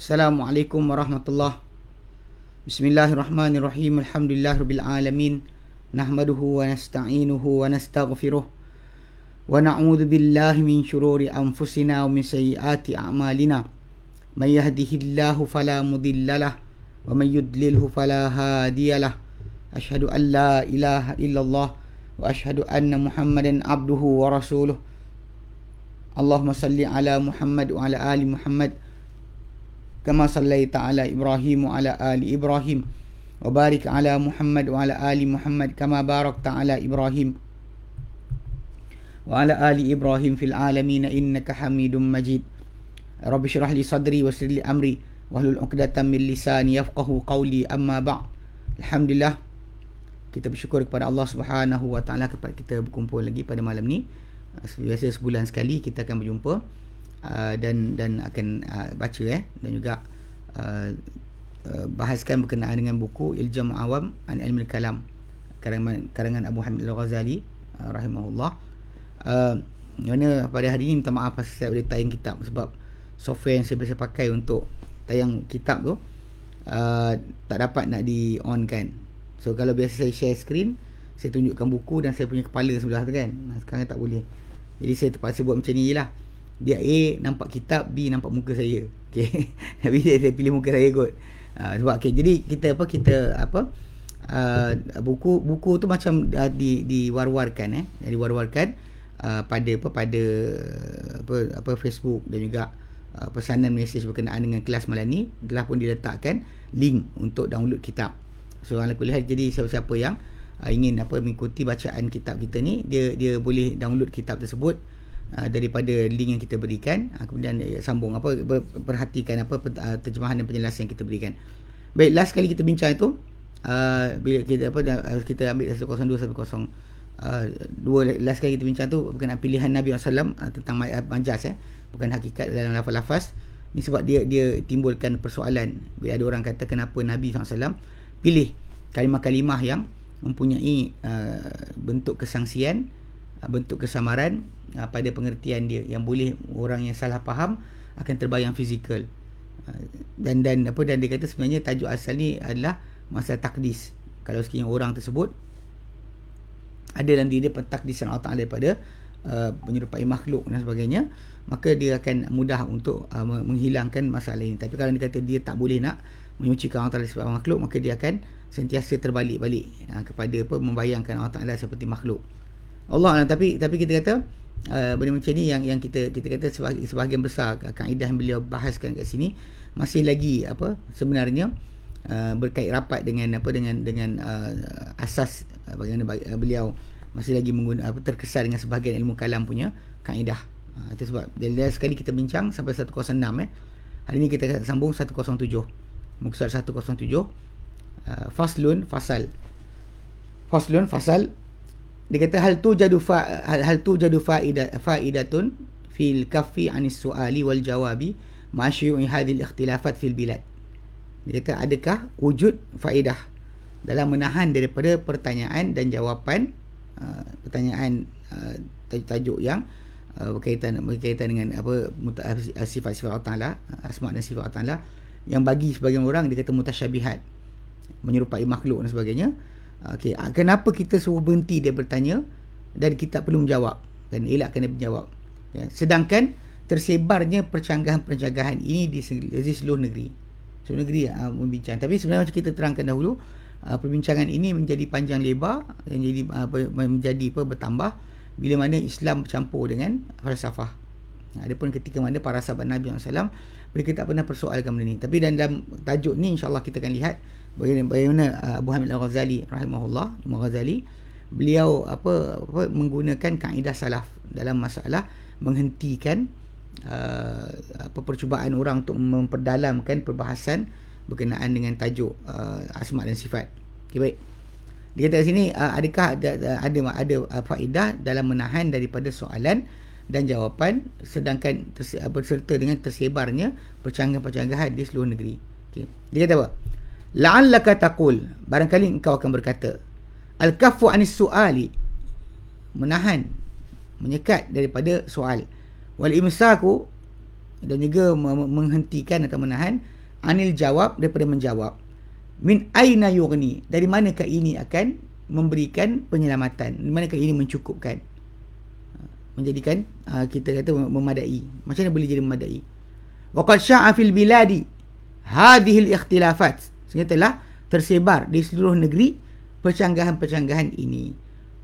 Assalamualaikum warahmatullahi Bismillahirrahmanirrahim. Alhamdulillahirabbil alamin. Nahmaduhu wa nasta'inuhu wa nastaghfiruh. Wa na'udzu billahi min shururi anfusina wa min sayyiati a'malina. May yahdihillahu fala mudhillalah wa may yudlilhu fala hadiyalah. Ashhadu an la ilaha illallah wa ashhadu anna Muhammadan abduhu wa rasuluh. Allahumma salli ala Muhammad wa ala ali Muhammad كما صليت على إبراهيم وعلى آل إبراهيم وبارك على محمد وعلى آل محمد كما باركت على إبراهيم وعلى آل إبراهيم في العالمين إنك حميد مجيد رب اشرح لي صدري ويسر لي أمري واحلل عقدة من لساني يفقه قولي أما بعد الحمد لله kita bersyukur kepada Allah Subhanahu Wa Taala kepada kita berkumpul lagi pada malam ni. Biasa sebulan sekali kita akan berjumpa uh, dan dan akan uh, baca eh dan juga uh, uh, bahaskan berkenaan dengan buku Iljam Awam an Ilmu Kalam karangan karangan Abu Hamid Al-Ghazali uh, rahimahullah. Uh, mana pada hari ini minta maaf pasal saya boleh tayang kitab sebab software yang saya biasa pakai untuk tayang kitab tu uh, tak dapat nak di on kan. So kalau biasa saya share screen saya tunjukkan buku dan saya punya kepala sebelah tu kan. Sekarang tak boleh. Jadi saya terpaksa buat macam ni lah dia A nampak kitab B nampak muka saya. Okey tapi saya, saya pilih muka saya kot. Uh, sebab okey jadi kita apa kita apa uh, buku buku tu macam uh, di diwar-warkan eh. Diwar-warkan uh, pada apa pada apa apa Facebook dan juga uh, pesanan mesej berkenaan dengan kelas malam ni telah pun diletakkan link untuk download kitab. So ala kuliah jadi siapa-siapa yang uh, ingin apa mengikuti bacaan kitab kita ni dia dia boleh download kitab tersebut daripada link yang kita berikan uh, kemudian uh, sambung apa perhatikan apa uh, terjemahan dan penjelasan yang kita berikan. Baik last kali kita bincang itu uh, bila kita apa uh, kita ambil 102 102 uh, dua last kali kita bincang tu berkenaan pilihan Nabi SAW uh, tentang majas eh bukan hakikat dalam lafaz-lafaz. Ni sebab dia dia timbulkan persoalan bila ada orang kata kenapa Nabi SAW pilih kalimah-kalimah yang mempunyai uh, bentuk kesangsian uh, bentuk kesamaran uh, pada pengertian dia. Yang boleh orang yang salah faham akan terbayang fizikal. Uh, dan dan apa dan dia kata sebenarnya tajuk asal ni adalah masalah takdis. Kalau sekiranya orang tersebut ada dalam diri dia pentakdisan Allah Ta'ala daripada uh, menyerupai makhluk dan sebagainya maka dia akan mudah untuk uh, menghilangkan masalah ini. Tapi kalau dia kata dia tak boleh nak menyucikan Allah Ta'ala sebagai makhluk maka dia akan sentiasa terbalik-balik uh, kepada apa membayangkan Allah Ta'ala seperti makhluk. Allah tapi tapi kita kata uh, benda macam ni yang yang kita kita kata sebahagian, sebahagian besar kaedah yang beliau bahaskan kat sini masih lagi apa sebenarnya uh, berkait rapat dengan apa dengan dengan uh, asas bagaimana beliau masih lagi menggunakan apa terkesan dengan sebahagian ilmu kalam punya kaedah. Uh, itu sebab dia sekali kita bincang sampai 106 eh. Hari ini kita sambung 107. Muka surat 107. Uh, faslun fasal. Faslun fasal dia kata hal tu jadu fa hal, hal tu jadu faida faidatun fil kaffi anis suali wal jawabi masyu'i hadhil ikhtilafat fil bilad. Dia kata adakah wujud faedah dalam menahan daripada pertanyaan dan jawapan uh, pertanyaan uh, tajuk yang uh, berkaitan berkaitan dengan apa sifat-sifat Allah Taala asma dan sifat Allah Taala yang bagi sebagian orang dia kata mutasyabihat menyerupai makhluk dan sebagainya Okey, ah, kenapa kita suruh berhenti dia bertanya dan kita perlu menjawab dan elakkan dia menjawab. Ya, sedangkan tersebarnya percanggahan-percanggahan ini di, seluruh negeri. Seluruh negeri uh, membincang. Tapi sebenarnya macam kita terangkan dahulu, uh, perbincangan ini menjadi panjang lebar dan jadi uh, menjadi apa bertambah bila mana Islam bercampur dengan falsafah. Ada pun ketika mana para sahabat Nabi SAW mereka tak pernah persoalkan benda ni. Tapi dalam tajuk ni insya-Allah kita akan lihat bagaimana, uh, Abu Hamid Al-Ghazali rahimahullah Imam Ghazali beliau apa, apa menggunakan kaedah salaf dalam masalah menghentikan uh, apa percubaan orang untuk memperdalamkan perbahasan berkenaan dengan tajuk uh, asma dan sifat. Okey baik. Dia kata sini uh, adakah ada ada ada uh, faedah dalam menahan daripada soalan dan jawapan sedangkan berserta dengan tersebarnya percanggahan-percanggahan di seluruh negeri. Okey. Dia kata apa? La'allaka taqul. Barangkali engkau akan berkata al kafu anis suali. Menahan menyekat daripada soal. Wal imsaku dan juga menghentikan atau menahan anil jawab daripada menjawab. Min aina yughni dari manakah ini akan memberikan penyelamatan? Dari manakah ini mencukupkan? Menjadikan uh, kita kata memadai. Macam mana boleh jadi memadai? Waqad sya'a fil biladi hadhihi al-ikhtilafat sehingga telah tersebar di seluruh negeri percanggahan-percanggahan ini.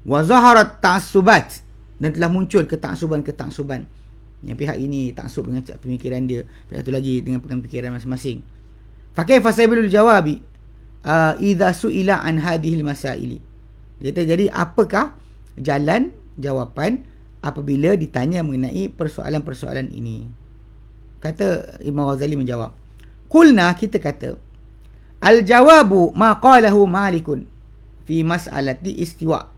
Wa zaharat ta'assubat. Dan telah muncul ketaksuban-ketaksuban yang pihak ini taksub dengan pemikiran dia. Pihak tu lagi dengan pemikiran masing-masing. Fa kaifa sabilul jawabi? Uh, idza suila an hadhihi masaili. Kata jadi apakah jalan jawapan apabila ditanya mengenai persoalan-persoalan ini? Kata Imam Ghazali menjawab kulna kita kata al jawabu ma qalahu malikun fi mas'alati istiwa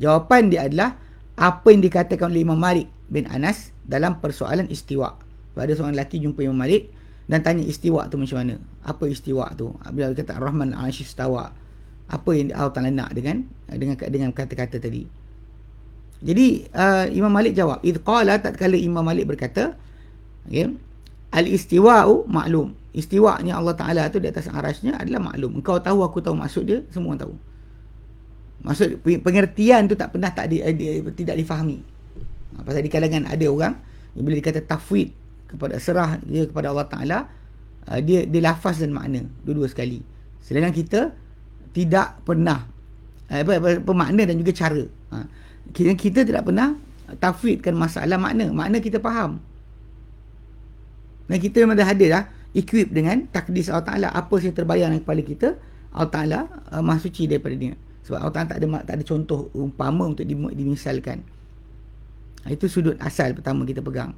jawapan dia adalah apa yang dikatakan oleh Imam Malik bin Anas dalam persoalan istiwa. Pada seorang lelaki jumpa Imam Malik dan tanya istiwa tu macam mana? Apa istiwa tu? Bila kata Ar-Rahman al-Arsh istawa. Apa yang Allah Taala nak dengan dengan dengan kata-kata tadi? Jadi uh, Imam Malik jawab, "Id qala tatkala Imam Malik berkata, okay, al-istiwa'u maklum. Istiwa'nya Allah Taala tu di atas arasnya adalah maklum. Engkau tahu, aku tahu maksud dia, semua tahu." Maksud pengertian tu tak pernah tak di, di, tidak difahami. Ha, pasal di kalangan ada orang bila dikata tafwid kepada serah dia kepada Allah Taala uh, dia dia lafaz dan makna dua-dua sekali. Sedangkan kita tidak pernah uh, apa, apa, apa makna dan juga cara. Ha, kita, kita tidak pernah tafwidkan masalah makna. Makna kita faham. Dan kita memang dah ada dah equip dengan takdis Allah Taala apa yang terbayang dalam kepala kita Allah Taala uh, maha suci daripada dia. Sebab Allah Ta'ala tak ada, tak ada contoh umpama untuk dimisalkan. Itu sudut asal pertama kita pegang.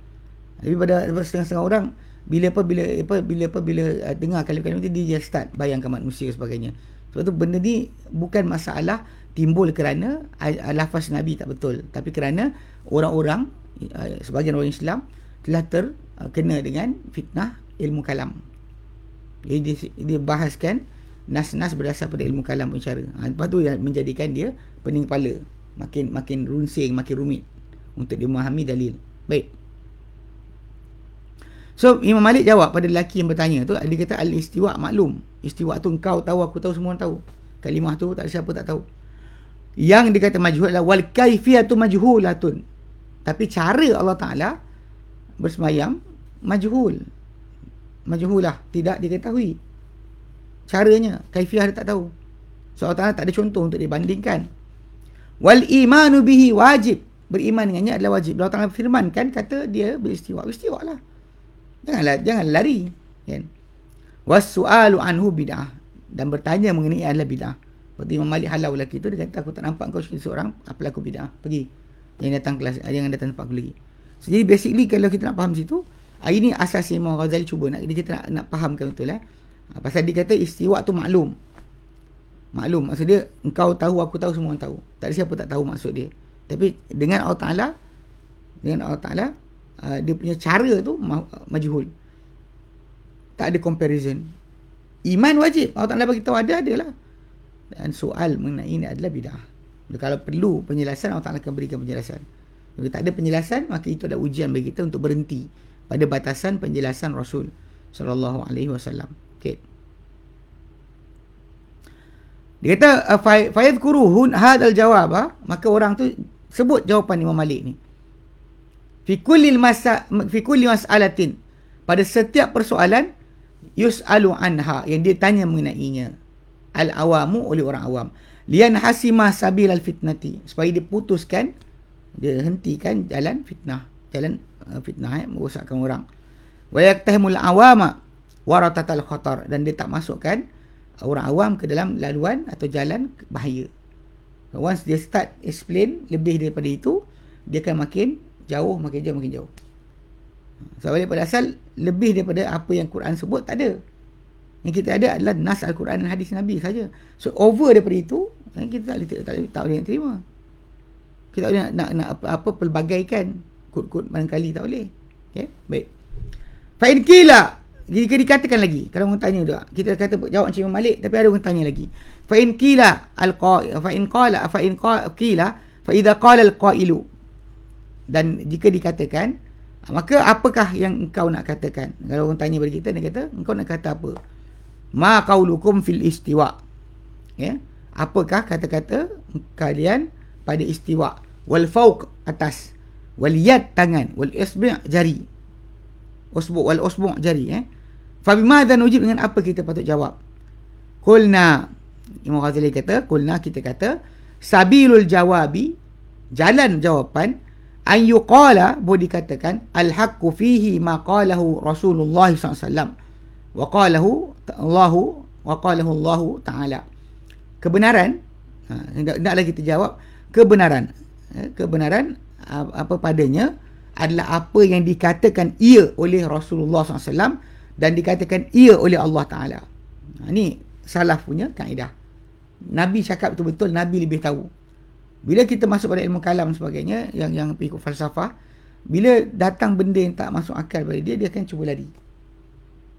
Tapi pada setengah-setengah orang, bila apa bila apa bila apa bila uh, dengar kalimat-kalimat itu dia just start bayangkan manusia sebagainya. Sebab tu benda ni bukan masalah timbul kerana uh, lafaz Nabi tak betul, tapi kerana orang-orang uh, sebagian orang Islam telah terkena uh, dengan fitnah ilmu kalam. Jadi dia, dia bahaskan nas-nas berdasar pada ilmu kalam pun. Ha, lepas tu menjadikan dia pening kepala. Makin makin runsing, makin rumit untuk dia memahami dalil. Baik. So Imam Malik jawab pada lelaki yang bertanya tu dia kata al-istiwa maklum. Istiwa tu engkau tahu, aku tahu, semua orang tahu. Kalimah tu tak ada siapa tak tahu. Yang dikata majhul adalah wal kaifiyatu majhulatun. Tapi cara Allah Taala bersemayam majhul. Majhulah, tidak diketahui. Caranya kaifiah dia tak tahu. So Allah tak ada contoh untuk dibandingkan. Wal imanu bihi wajib. Beriman dengannya adalah wajib. Allah Ta'ala firmankan kata dia beristiwa. Beristiwa lah janganlah jangan lari kan? Was su'alu anhu bid'ah. Dan bertanya mengenai adalah bid'ah. Seperti Imam Malik halau lelaki tu dia kata aku tak nampak kau seorang apa aku bid'ah? Pergi. Yang datang kelas yang datang tempat aku lagi. So, jadi basically kalau kita nak faham situ ini asas Imam Ghazali cuba nak kita nak, nak fahamkan betul eh Ha, pasal dia kata istiwa tu maklum. Maklum. Maksud dia, engkau tahu, aku tahu, semua orang tahu. Tak ada siapa tak tahu maksud dia. Tapi dengan Allah Ta'ala, dengan Allah Ta'ala, uh, dia punya cara tu ma- majhul. Tak ada comparison. Iman wajib. Allah Ta'ala bagi tahu ada, adalah. Dan soal mengenai ini adalah bidah. Kalau perlu penjelasan, Allah Ta'ala akan berikan penjelasan. Jika tak ada penjelasan, maka itu adalah ujian bagi kita untuk berhenti pada batasan penjelasan Rasul sallallahu alaihi wasallam. Okey. Dia kata fayadhkuruhun hadzal jawab maka orang tu sebut jawapan Imam Malik ni. Fi kulli masa fi kulli mas'alatin pada setiap persoalan yus'alu anha yang dia tanya mengenainya al awamu oleh orang awam lian hasima sabil al fitnati supaya diputuskan dia hentikan jalan fitnah jalan fitnah eh, merosakkan orang wa yaktahimul awama waratatal khatar dan dia tak masukkan orang awam ke dalam laluan atau jalan bahaya. Once dia start explain lebih daripada itu, dia akan makin jauh, makin jauh, makin jauh. Sebab so, pada asal, lebih daripada apa yang Quran sebut, tak ada. Yang kita ada adalah nas Al-Quran dan hadis Nabi saja. So, over daripada itu, kan kita tak boleh, tak, tak, tak boleh terima. Kita boleh nak, nak, nak apa, apa pelbagaikan. Kod-kod barangkali tak boleh. Okay, baik. Fa'in kila jika dikatakan lagi, kalau orang tanya juga, kita kata jawab Imam Malik, tapi ada orang tanya lagi. Fa in qila al qail fa in qala fa in qila fa idza qala al qailu dan jika dikatakan Maka apakah yang engkau nak katakan? Kalau orang tanya kepada kita, dia kata, engkau nak kata apa? Ma qaulukum fil istiwa. Ya. Apakah kata-kata kalian pada istiwa? Wal fauq atas. Wal yad tangan. Wal isbi' jari. Usbu' wal usbu' jari. Eh. Fa bimadha nujib dengan apa kita patut jawab? Qulna. Imam Ghazali kata, Qulna kita kata, Sabilul jawabi, jalan jawapan, an yuqala boleh dikatakan al haqqu fihi ma qalahu Rasulullah SAW wa qalahu Allah wa Allah taala kebenaran ha hendaklah kita jawab kebenaran eh, kebenaran apa padanya adalah apa yang dikatakan ia oleh Rasulullah SAW dan dikatakan ia oleh Allah Taala. Ha, ini salah punya kaedah. Nabi cakap betul-betul Nabi lebih tahu. Bila kita masuk pada ilmu kalam sebagainya yang yang ikut falsafah, bila datang benda yang tak masuk akal pada dia, dia akan cuba lari.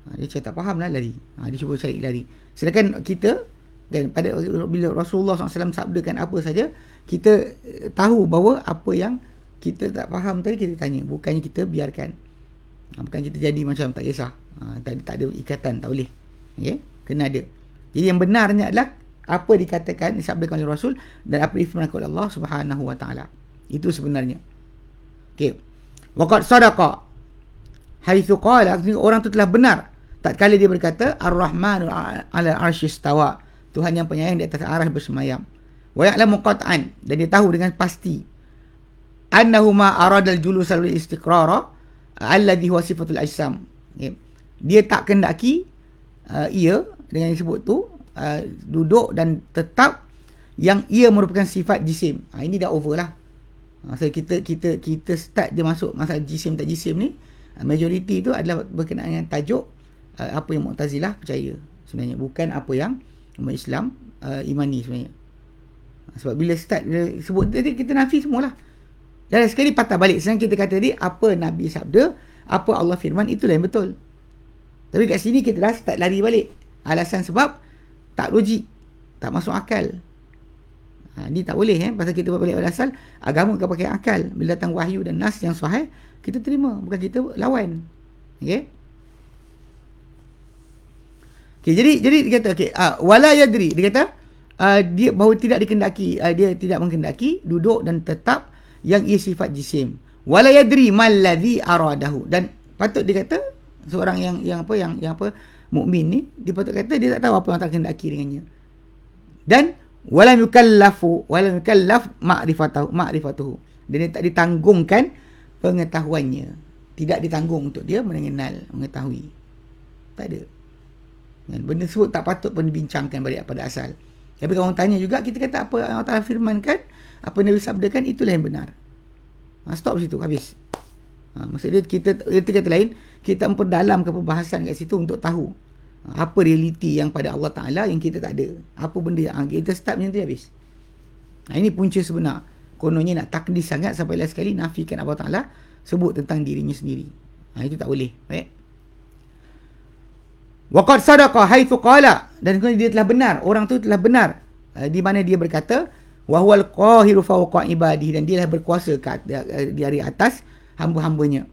Ha, dia cakap tak faham lah lari. Ha, dia cuba cari lari. Sedangkan kita, dan pada bila Rasulullah SAW sabdakan apa saja, kita eh, tahu bahawa apa yang kita tak faham tadi kita tanya. Bukannya kita biarkan. Ha, bukan kita jadi macam tak kisah. Ha, tak, tak ada ikatan, tak boleh. Okay? Kena ada. Jadi yang benarnya adalah apa dikatakan disabdakan oleh Rasul dan apa difirmankan oleh Allah Subhanahu wa taala. Itu sebenarnya. Okey. Waqad sadaqa. Haitsu qala orang itu telah benar tatkala dia berkata Ar-Rahmanu 'ala al-'arsy istawa. Tuhan yang penyayang di atas arah bersemayam. Wa ya'lamu qat'an dan dia tahu dengan pasti annahu ma arada al-julus al-istiqrara alladhi huwa sifatul ajsam. Okay. Dia tak kendaki uh, ia dengan disebut tu uh, duduk dan tetap yang ia merupakan sifat jisim. Ha, ini dah over lah. Masa kita kita kita start dia masuk masa jisim tak jisim ni, uh, majoriti tu adalah berkenaan dengan tajuk uh, apa yang Mu'tazilah percaya sebenarnya bukan apa yang umat Islam uh, imani sebenarnya. Ha, sebab bila start dia sebut tadi kita nafi semualah. Dan sekali patah balik. Sekarang kita kata tadi apa Nabi sabda, apa Allah firman itulah yang betul. Tapi kat sini kita dah start lari balik. Alasan sebab tak logik tak masuk akal. Ha, ni tak boleh eh. Pasal kita balik pada asal agama kau pakai akal. Bila datang wahyu dan nas yang sahih kita terima. Bukan kita lawan. Okey? Okey jadi jadi dia kata okey uh, wala yadri. Dia kata uh, dia bahawa tidak dikendaki uh, dia tidak menghendaki duduk dan tetap yang ia sifat jisim. Wala yadri mal ladzi aradahu. Dan patut dia kata seorang yang yang apa yang yang apa mukmin ni dia patut kata dia tak tahu apa yang tak kehendaki dengannya. Dan walam yukallafu walam yukallaf ma'rifatahu ma'rifatuhu. Dia tak ditanggungkan pengetahuannya. Tidak ditanggung untuk dia mengenal mengetahui. Tak ada. Dan benda tersebut tak patut pun dibincangkan balik pada asal. Tapi kalau orang tanya juga kita kata apa yang Allah firmankan apa yang Nabi sabdakan itulah yang benar ha, stop situ habis ha, maksud dia kita dia kata lain kita memperdalam ke perbahasan kat situ untuk tahu apa realiti yang pada Allah Ta'ala yang kita tak ada. Apa benda yang kita start macam tu habis. Nah, ini punca sebenar. Kononnya nak takdis sangat sampai last sekali nafikan Allah Ta'ala sebut tentang dirinya sendiri. Nah, itu tak boleh. Baik. Waqad sadaqa haitsu qala dan dia telah benar. Orang tu telah benar. Uh, di mana dia berkata wa huwal qahiru fawqa ibadihi. Dan dia lah berkuasa di hari atas hamba-hambanya.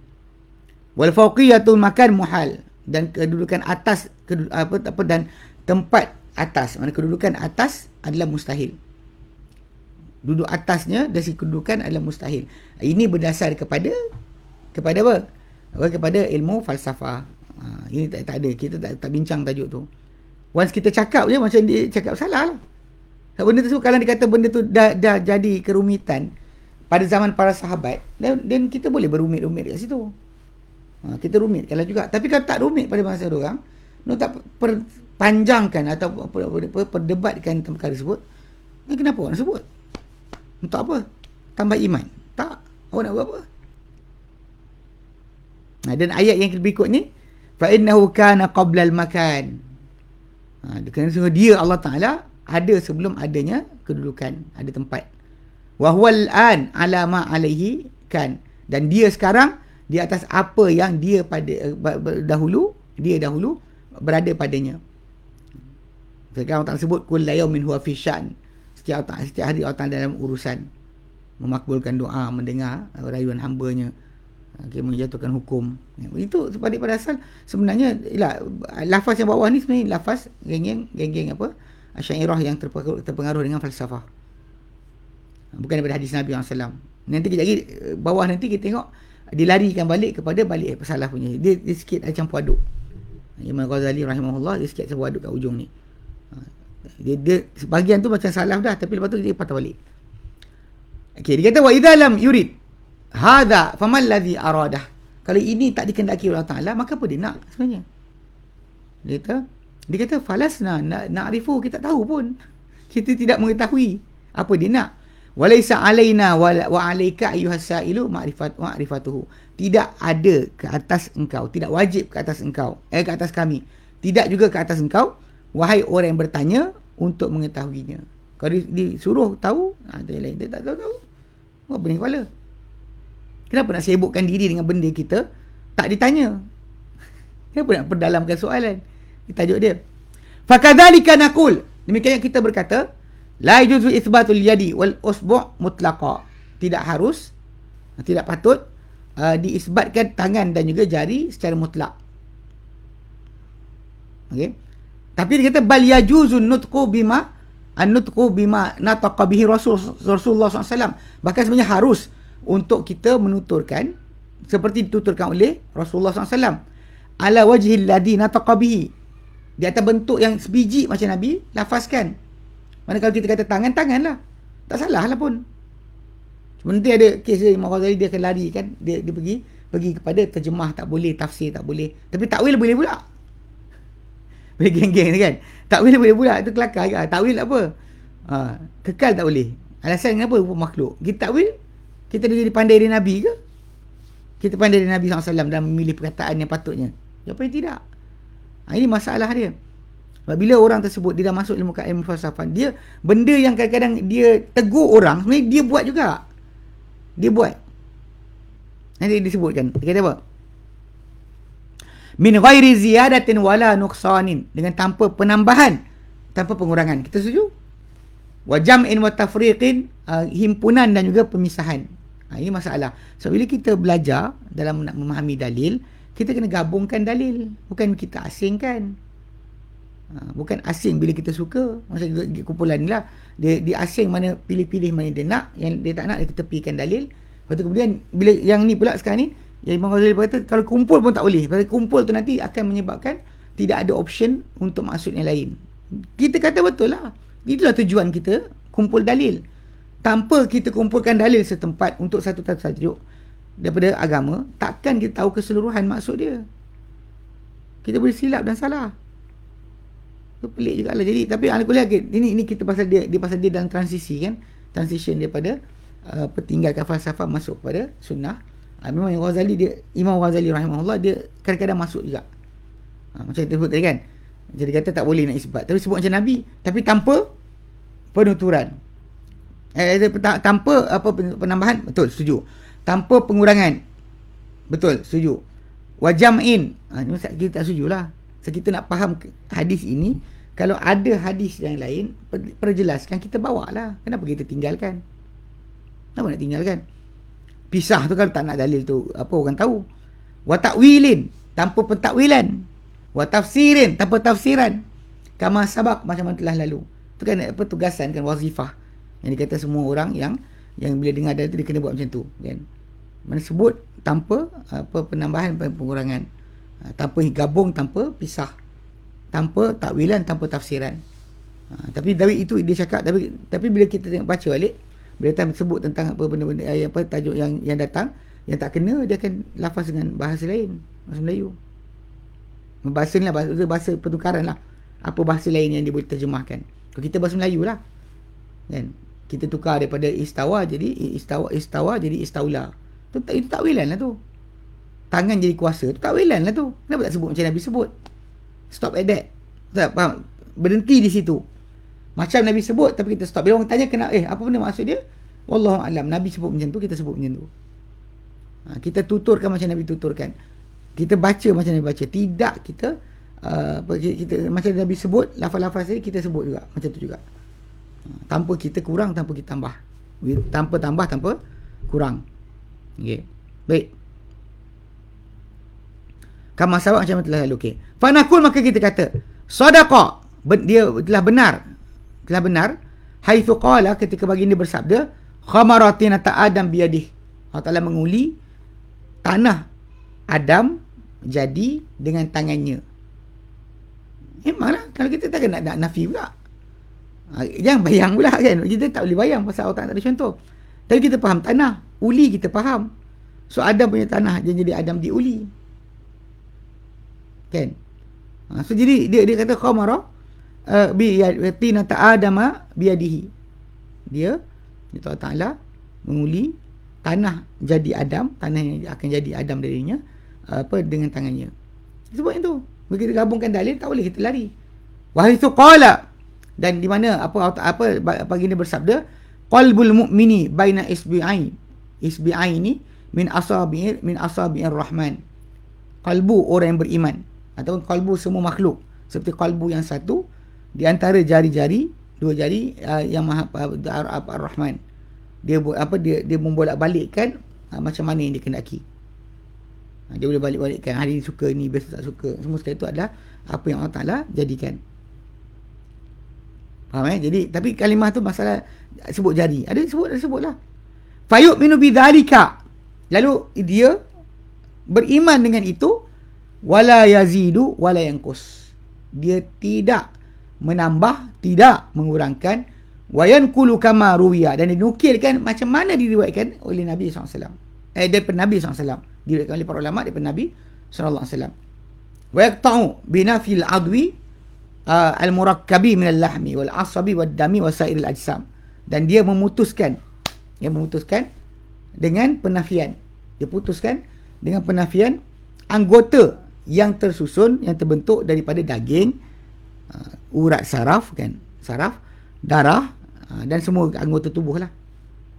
Wal fawqiyatul makan muhal. Dan kedudukan atas apa apa dan tempat atas. Mana kedudukan atas adalah mustahil. Duduk atasnya dari segi kedudukan adalah mustahil. Ini berdasar kepada kepada apa? Apa kepada ilmu falsafah. Ha, ini tak, tak ada. Kita tak, tak bincang tajuk tu. Once kita cakap je macam dia cakap salah lah benda tu kalau dia kata benda tu dah, dah jadi kerumitan pada zaman para sahabat dan, dan kita boleh berumit-umit kat situ Ha, kita rumit kalau juga. Tapi kalau tak rumit pada masa orang, no tak perpanjangkan atau per, per, per, perdebatkan tentang perkara tersebut, ni kenapa orang sebut? Untuk apa? Tambah iman. Tak. Awak nak buat apa? Nah, dan ayat yang berikut ni, فَإِنَّهُ كَانَ قَبْلَ الْمَكَانِ ha, Kerana dia Allah Ta'ala ada sebelum adanya kedudukan ada tempat. Wahwal an ala ma alaihi kan. Dan dia sekarang di atas apa yang dia pada eh, dahulu dia dahulu berada padanya. Sekarang tak sebut kul yaumin huwa fi setiap setiap hari orang dalam urusan. Memakbulkan doa mendengar rayuan hambanya. Okay, menjatuhkan hukum. Itu sebab pada asal sebenarnya ialah lafaz yang bawah ni sebenarnya lafaz geng-geng geng-geng apa? Asy'ariyah yang terpengaruh, dengan falsafah. Bukan daripada hadis Nabi SAW nanti kita lagi bawah nanti kita tengok dilarikan balik kepada balik pesalah punya. Dia, dia sikit ada campur aduk. Imam Ghazali rahimahullah dia sikit campur aduk kat ujung ni. Ha, dia, dia sebahagian tu macam salah dah tapi lepas tu dia patah balik. Okey, dia kata wa idza lam yurid hadha famal ladhi aradah. Kalau ini tak dikendaki Allah Taala, maka apa dia nak sebenarnya? Dia kata, dia kata falasna na'rifu kita tahu pun. Kita tidak mengetahui apa dia nak. Walaysa alaina wa, wa alayka ayyuhas sa'ilu ma'rifat ma'rifatuhu. Tidak ada ke atas engkau, tidak wajib ke atas engkau, eh ke atas kami. Tidak juga ke atas engkau wahai orang yang bertanya untuk mengetahuinya. Kalau disuruh tahu, ada yang lain dia tak tahu tahu. Apa pening kepala? Kenapa nak sibukkan diri dengan benda kita tak ditanya? Kenapa nak perdalamkan soalan? Tajuk dia. Fakadzalika naqul. Demikian yang kita berkata, la yujuzu itsbatul yadi wal usbu' mutlaqa. Tidak harus tidak patut uh, diisbatkan tangan dan juga jari secara mutlak. Okey. Tapi dia kata bal yajuzu nutqu bima an-nutqu bima nataqa bihi Rasul Rasulullah SAW. Bahkan sebenarnya harus untuk kita menuturkan seperti dituturkan oleh Rasulullah SAW ala wajhil ladhi nataqa di atas bentuk yang sebiji macam Nabi lafazkan. Mana kalau kita kata tangan tangan lah tak salah lah pun. Cuma nanti ada kes Imam Ghazali dia akan lari kan. Dia, dia pergi pergi kepada terjemah tak boleh tafsir tak boleh. Tapi takwil boleh pula. Boleh geng-geng kan? Takwil boleh pula. Itu kelakar kan takwil apa. Ha, kekal tak boleh. Alasan kenapa makhluk? Kita takwil kita jadi pandai dari Nabi ke? Kita pandai dari Nabi SAW dan memilih perkataan yang patutnya. Apa yang tidak? Ha, ini masalah dia. Sebab bila orang tersebut dia dah masuk ilmu ilmu falsafah, dia benda yang kadang-kadang dia tegur orang, sebenarnya dia buat juga. Dia buat. Nanti disebutkan. Dia kata apa? Min ghairi ziyadatin wala nuqsanin. Dengan tanpa penambahan, tanpa pengurangan. Kita setuju? Wa jam'in wa tafriqin, uh, himpunan dan juga pemisahan. Ha, ini masalah. So bila kita belajar dalam nak memahami dalil, kita kena gabungkan dalil, bukan kita asingkan. Ha, bukan asing bila kita suka. Masa kumpulan lah. Dia, dia asing mana pilih-pilih mana dia nak, yang dia tak nak dia tepikan dalil. Lepas tu kemudian bila yang ni pula sekarang ni, yang Imam Ghazali berkata kalau kumpul pun tak boleh. Sebab kumpul tu nanti akan menyebabkan tidak ada option untuk maksud yang lain. Kita kata betul lah. Itulah tujuan kita kumpul dalil tanpa kita kumpulkan dalil setempat untuk satu tajuk daripada agama, takkan kita tahu keseluruhan maksud dia. Kita boleh silap dan salah. Itu pelik juga lah. Jadi, tapi ala kuliah, ini, ini kita pasal dia, dia pasal dia dalam transisi kan. Transition daripada uh, pertinggalkan falsafah masuk kepada sunnah. Uh, memang Imam Ghazali, dia, Imam Ghazali rahimahullah, dia kadang-kadang masuk juga. Uh, macam itu sebut tadi kan. Jadi kata tak boleh nak isbat. Tapi sebut macam Nabi. Tapi tanpa penuturan. Eh, tanpa apa penambahan betul setuju. Tanpa pengurangan. Betul, setuju. Wajam'in. Ha, kita tak setujulah. So, kita nak faham hadis ini, kalau ada hadis yang lain, perjelaskan kita bawa lah. Kenapa kita tinggalkan? Kenapa nak tinggalkan? Pisah tu kalau tak nak dalil tu, apa orang tahu? Wa ta'wilin, tanpa pentakwilan. Wa tafsirin, tanpa tafsiran. Kama sabak macam mana telah lalu. Itu kan apa tugasan kan wazifah yang dikata semua orang yang yang bila dengar dalil tu dia kena buat macam tu kan mana sebut tanpa apa penambahan pengurangan. Ha, tanpa gabung tanpa pisah. Tanpa takwilan tanpa tafsiran. Ha, tapi dari itu dia cakap tapi tapi bila kita tengok baca balik bila dia sebut tentang apa benda-benda eh, apa tajuk yang yang datang yang tak kena dia akan lafaz dengan bahasa lain bahasa Melayu. Bahasa ni lah bahasa, bahasa pertukaran lah. Apa bahasa lain yang dia boleh terjemahkan? Kalau kita bahasa Melayu lah. Kan? Kita tukar daripada istawa jadi istawa istawa jadi istaula itu takwilan lah tu. Tangan jadi kuasa tu takwilan lah tu. Kenapa tak sebut macam Nabi sebut? Stop at that. Tak faham? Berhenti di situ. Macam Nabi sebut tapi kita stop. Bila orang tanya kenapa eh apa benda maksud dia? Wallahu alam. Nabi sebut macam tu kita sebut macam tu. Ha, kita tuturkan macam Nabi tuturkan. Kita baca macam Nabi baca. Tidak kita uh, kita macam Nabi sebut lafaz-lafaz tadi kita sebut juga. Macam tu juga. Tanpa kita kurang tanpa kita tambah. Tanpa tambah tanpa kurang okey baik Kama sabak macam telah lalu. Okay. Fanakul maka kita kata. Sadaqa. Dia telah benar. Telah benar. Haithu qala ketika baginda bersabda. Khamaratina ta'adam biyadih. Allah Ta'ala menguli. Tanah Adam jadi dengan tangannya. Memanglah. Kalau kita tak nak, nak nafi pula. Ha, jangan bayang pula kan. Kita tak boleh bayang pasal Allah tak ada contoh. Tapi kita faham tanah. Uli kita faham. So Adam punya tanah dia jadi Adam diuli. Kan? Ha, so jadi dia dia kata khamara uh, bi tina ta'adama biadihi. Dia Allah Taala menguli tanah jadi Adam, tanah yang akan jadi Adam darinya apa dengan tangannya. Sebab itu. Begitu gabungkan dalil tak boleh kita lari. Wahai tu qala dan di mana apa apa baginda bersabda qalbul mu'mini baina isbi'ai isbi'ai ini min asabi min asabi'ir rahman. Kalbu orang yang beriman. Ataupun kalbu semua makhluk. Seperti kalbu yang satu di antara jari-jari dua jari uh, yang maha uh, ar-rahman. Dia apa dia dia membolak-balikkan uh, macam mana yang dikendaki. Uh, dia boleh balik-balikkan. Hari ni suka ni besok tak suka. Semua sekali itu adalah apa yang Allah Taala jadikan. Faham eh? Jadi tapi kalimah tu masalah sebut jari. Ada sebut ada sebutlah fayu'minu minu bidzalika lalu dia beriman dengan itu wala yazidu wala yanqus. Dia tidak menambah tidak mengurangkan. Wayan kulu kama ruwiya. Dan dinukilkan macam mana diriwayatkan oleh Nabi SAW eh daripada Nabi SAW diriwayatkan oleh para ulama daripada Nabi SAW wa yaqta'u binafil adwi uh, al-murakkabi min al-lahmi wal asabi wad dami wa sa'iril ajsam. Dan dia memutuskan dia memutuskan dengan penafian. Dia putuskan dengan penafian anggota yang tersusun yang terbentuk daripada daging uh, urat saraf kan saraf darah uh, dan semua anggota tubuh lah.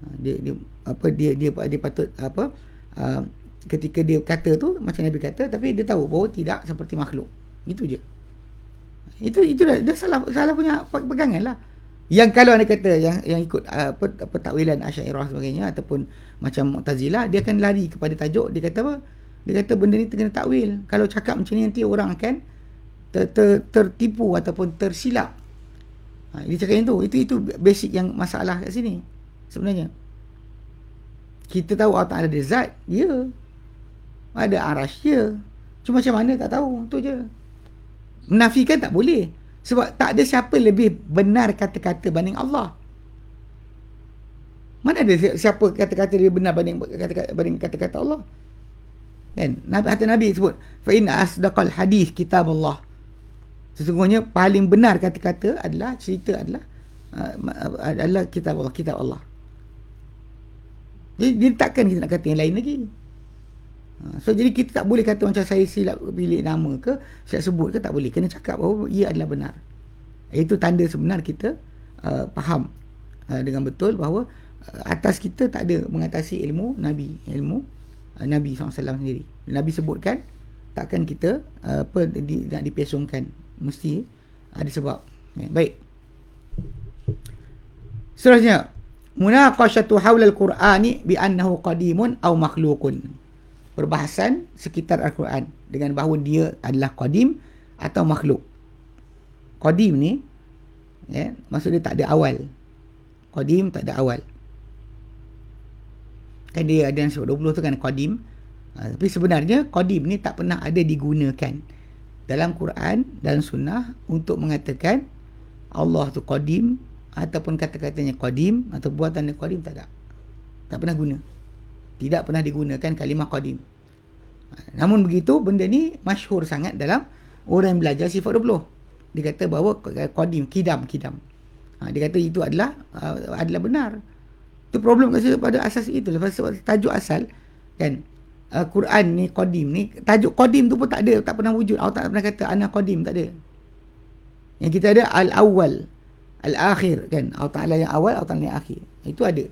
Uh, dia, dia apa dia dia dia patut apa uh, ketika dia kata tu macam Nabi kata tapi dia tahu bahawa tidak seperti makhluk. Itu je. Itu itu dah, dah salah salah punya pegangan lah yang kalau anda kata yang yang ikut uh, apa apa takwilan Asy'ariyah sebagainya ataupun macam Mu'tazilah dia akan lari kepada tajuk dia kata apa dia kata benda ni kena takwil. Kalau cakap macam ni nanti orang akan ter, ter, tertipu ataupun tersilap. Ha, dia cakap yang tu. Itu itu basic yang masalah kat sini. Sebenarnya. Kita tahu Allah Ta'ala ada zat. Ya. Ada arash. Ya. Cuma macam mana tak tahu. Itu je. Menafikan tak boleh. Sebab tak ada siapa lebih benar kata-kata banding Allah. Mana ada siapa kata-kata dia benar banding kata-kata banding kata-kata Allah? Kan? Nabi kata Nabi sebut, fa in asdaqal hadis kitab Allah. Sesungguhnya paling benar kata-kata adalah cerita adalah uh, adalah kitab Allah, kitab Allah. Jadi dia takkan kita nak kata yang lain lagi. Uh, so jadi kita tak boleh kata macam saya silap pilih nama ke, saya sebut ke tak boleh. Kena cakap bahawa ia adalah benar. Itu tanda sebenar kita uh, faham uh, dengan betul bahawa uh, atas kita tak ada mengatasi ilmu Nabi, ilmu uh, Nabi SAW sendiri. Nabi sebutkan takkan kita uh, apa di, nak dipesongkan mesti ada sebab. Ya, baik. Seterusnya munaqashatu haula al-Qur'ani bi annahu qadimun aw makhluqun. Perbahasan sekitar Al-Quran dengan bahawa dia adalah qadim atau makhluk. Qadim ni ya, maksud dia tak ada awal. Qadim tak ada awal kan dia ada yang sebut 20 tu kan qadim ha, tapi sebenarnya qadim ni tak pernah ada digunakan dalam Quran dan sunnah untuk mengatakan Allah tu qadim ataupun kata-katanya qadim atau buatannya qadim tak ada tak pernah guna tidak pernah digunakan kalimah qadim namun begitu benda ni masyhur sangat dalam orang yang belajar sifat 20 dia kata bahawa qadim kidam kidam ha, dia kata itu adalah uh, adalah benar itu problem kasi pada asas itu. Lepas tajuk asal kan uh, Quran ni qadim ni tajuk qadim tu pun tak ada, tak pernah wujud. Allah tak pernah kata ana qadim tak ada. Yang kita ada al-awwal, al-akhir kan. Allah Taala yang awal, Allah Taala yang akhir. Itu ada.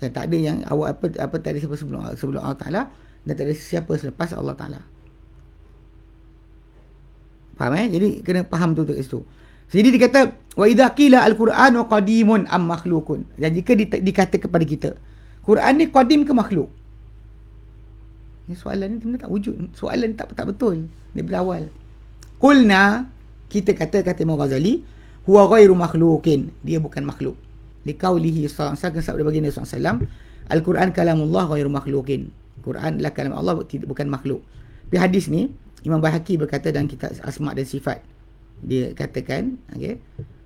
Kan tak ada yang awal apa apa tadi siapa sebelum sebelum Allah Taala dan tak ada siapa selepas Allah Taala. Faham eh? Jadi kena faham tu tu situ. Jadi dia kata wa idza qila al-Quran qadimun am makhluqun. Dan jika di, dikata kepada kita, Quran ni qadim ke makhluk? Ini soalan ni sebenarnya tak wujud. Soalan ni tak, tak betul. Dia berawal. Kulna, kita kata, kata Imam Ghazali, huwa ghairu makhlukin. Dia bukan makhluk. Likaulihi sallallahu alaihi wasallam sabda baginda sallallahu Al-Quran kalamullah ghairu makhlukin. Quran adalah kalam Allah bukan makhluk. Di hadis ni Imam Bahaki berkata dalam kitab Asma dan Sifat. Dia katakan, okey.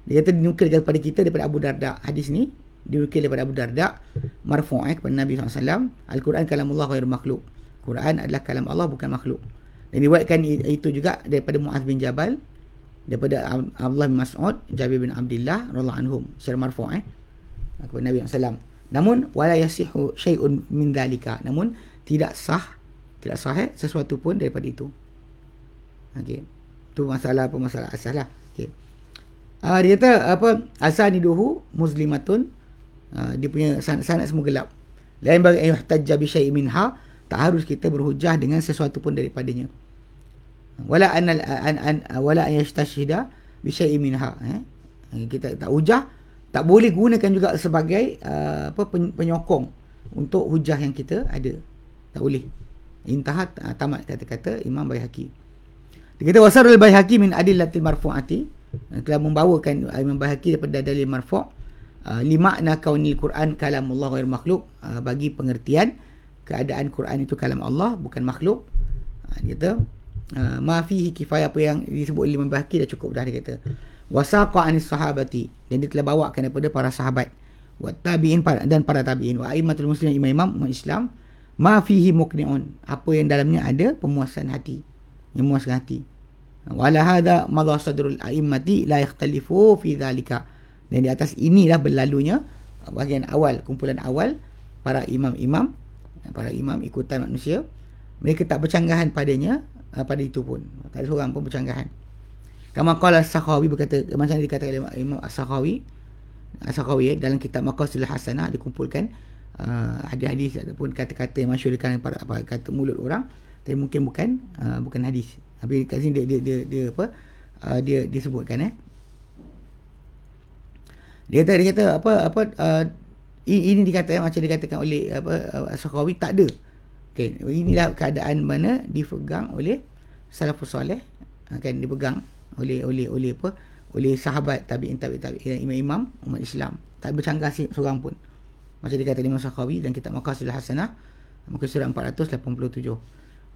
Dia kata dinukil kepada kita daripada Abu Darda. Hadis ni dinukil daripada Abu Darda marfu' eh, kepada Nabi SAW. Al-Quran kalamullah ghairu makhluk. Quran adalah kalam Allah bukan makhluk. Dan diwayatkan itu juga daripada Muaz bin Jabal daripada Abdullah bin Mas'ud, Jabir bin Abdullah radhiyallahu anhum secara marfu' eh kepada Nabi SAW. Namun wala yasihu syai'un min dhalika. Namun tidak sah tidak sahih sesuatu pun daripada itu. Okey. Tu masalah apa masalah asal lah. Okey. Uh, dia kata apa asal ni duhu muslimatun uh, dia punya sanad semua gelap. Lain bagi ayuh bi syai'in minha tak harus kita berhujah dengan sesuatu pun daripadanya. Wala an an, an wala an yastashhida bi syai'in minha eh. Kita tak hujah tak boleh gunakan juga sebagai uh, apa penyokong untuk hujah yang kita ada. Tak boleh. Intahat uh, tamat kata-kata Imam Baihaqi. Dia kata wasarul Baihaqi min adillatil marfu'ati telah membawakan uh, Imam Baihaqi daripada dalil marfu' uh, lima makna kaunil Quran kalamullah ghair makhluk uh, bagi pengertian keadaan Quran itu kalam Allah bukan makhluk. Uh, dia kata uh, ma fihi kifayah apa yang disebut Imam Baihaqi dah cukup dah dia kata wasaqa anis sahabati. Dan dia telah bawakan daripada para sahabat. Wa tabi'in dan para tabi'in. Wa aimatul muslimin imam-imam umat Islam. Ma fihi muqni'un apa yang dalamnya ada pemuasan hati. Memuaskan hati. Wala hadha madha sadrul a'immati la yakhtalifu fi dhalika. Dan di atas inilah berlalunya bahagian awal kumpulan awal para imam-imam para imam ikutan manusia. Mereka tak bercanggahan padanya pada itu pun. Tak ada seorang pun bercanggahan Kama qala As-Sakhawi berkata macam dikatakan oleh Imam As-Sakhawi As-Sakhawi eh, dalam kitab Maqasidul Hasanah dikumpulkan uh, hadis-hadis ataupun kata-kata yang masyhurkan pada apa kata mulut orang tapi mungkin bukan uh, bukan hadis. Tapi kat sini dia dia dia, dia apa uh, dia disebutkan eh. Dia kata dia kata apa apa uh, ini dikatakan macam dikatakan oleh apa As-Sakhawi tak ada. Okey, inilah keadaan mana dipegang oleh salafus soleh akan dipegang oleh oleh oleh apa? Oleh sahabat tabi'in tabi'in tabi'in imam-imam umat Islam. Tak bercanggah seorang pun. Macam dikata Imam Sakhawi dan kitab Maqasidul Hasanah muka surat 487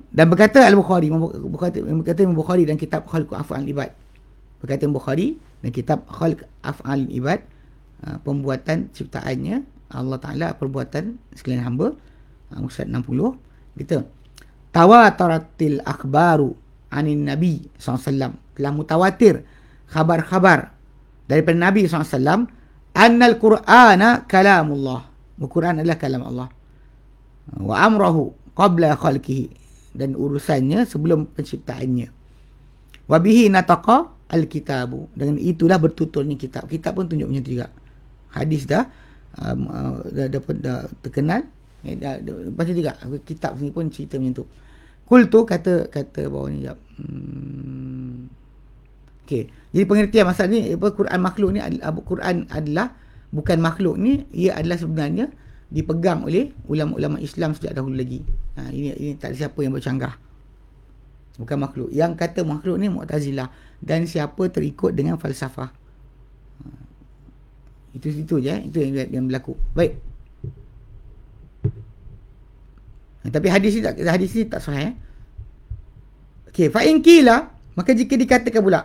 dan berkata Al-Bukhari berkata, Imam Bukhari dan kitab Khalq Af'al Ibad. Berkata Imam Bukhari dan kitab Khalq Af'al Ibad uh, pembuatan ciptaannya Allah Ta'ala perbuatan sekalian hamba muka surat 60 kita tawataratil akhbaru anin Nabi SAW telah mutawatir khabar-khabar daripada Nabi SAW annal Qur'ana kalamullah. Al-Quran adalah kalam Allah. Wa amrahu qabla khalqihi. Dan urusannya sebelum penciptaannya. Wa bihi nataqa al-kitabu. Dengan itulah bertuturnya kitab. Kitab pun tunjuk macam tu juga. Hadis dah um, uh, dah, dah, dah, dah terkenal. Eh, dah, dah, baca juga kitab ni pun cerita macam tu Kul tu kata kata bawah ni jap. Hmm. Okey. Jadi pengertian masalah ni apa Quran makhluk ni Quran adalah bukan makhluk ni ia adalah sebenarnya dipegang oleh ulama-ulama Islam sejak dahulu lagi. Ha, ini ini tak ada siapa yang bercanggah. Bukan makhluk. Yang kata makhluk ni Mu'tazilah dan siapa terikut dengan falsafah. Ha. Itu itu je eh. itu yang yang berlaku. Baik. Tapi hadis ni tak hadis ni tak sahih eh. Okey, fa in qila maka jika dikatakan pula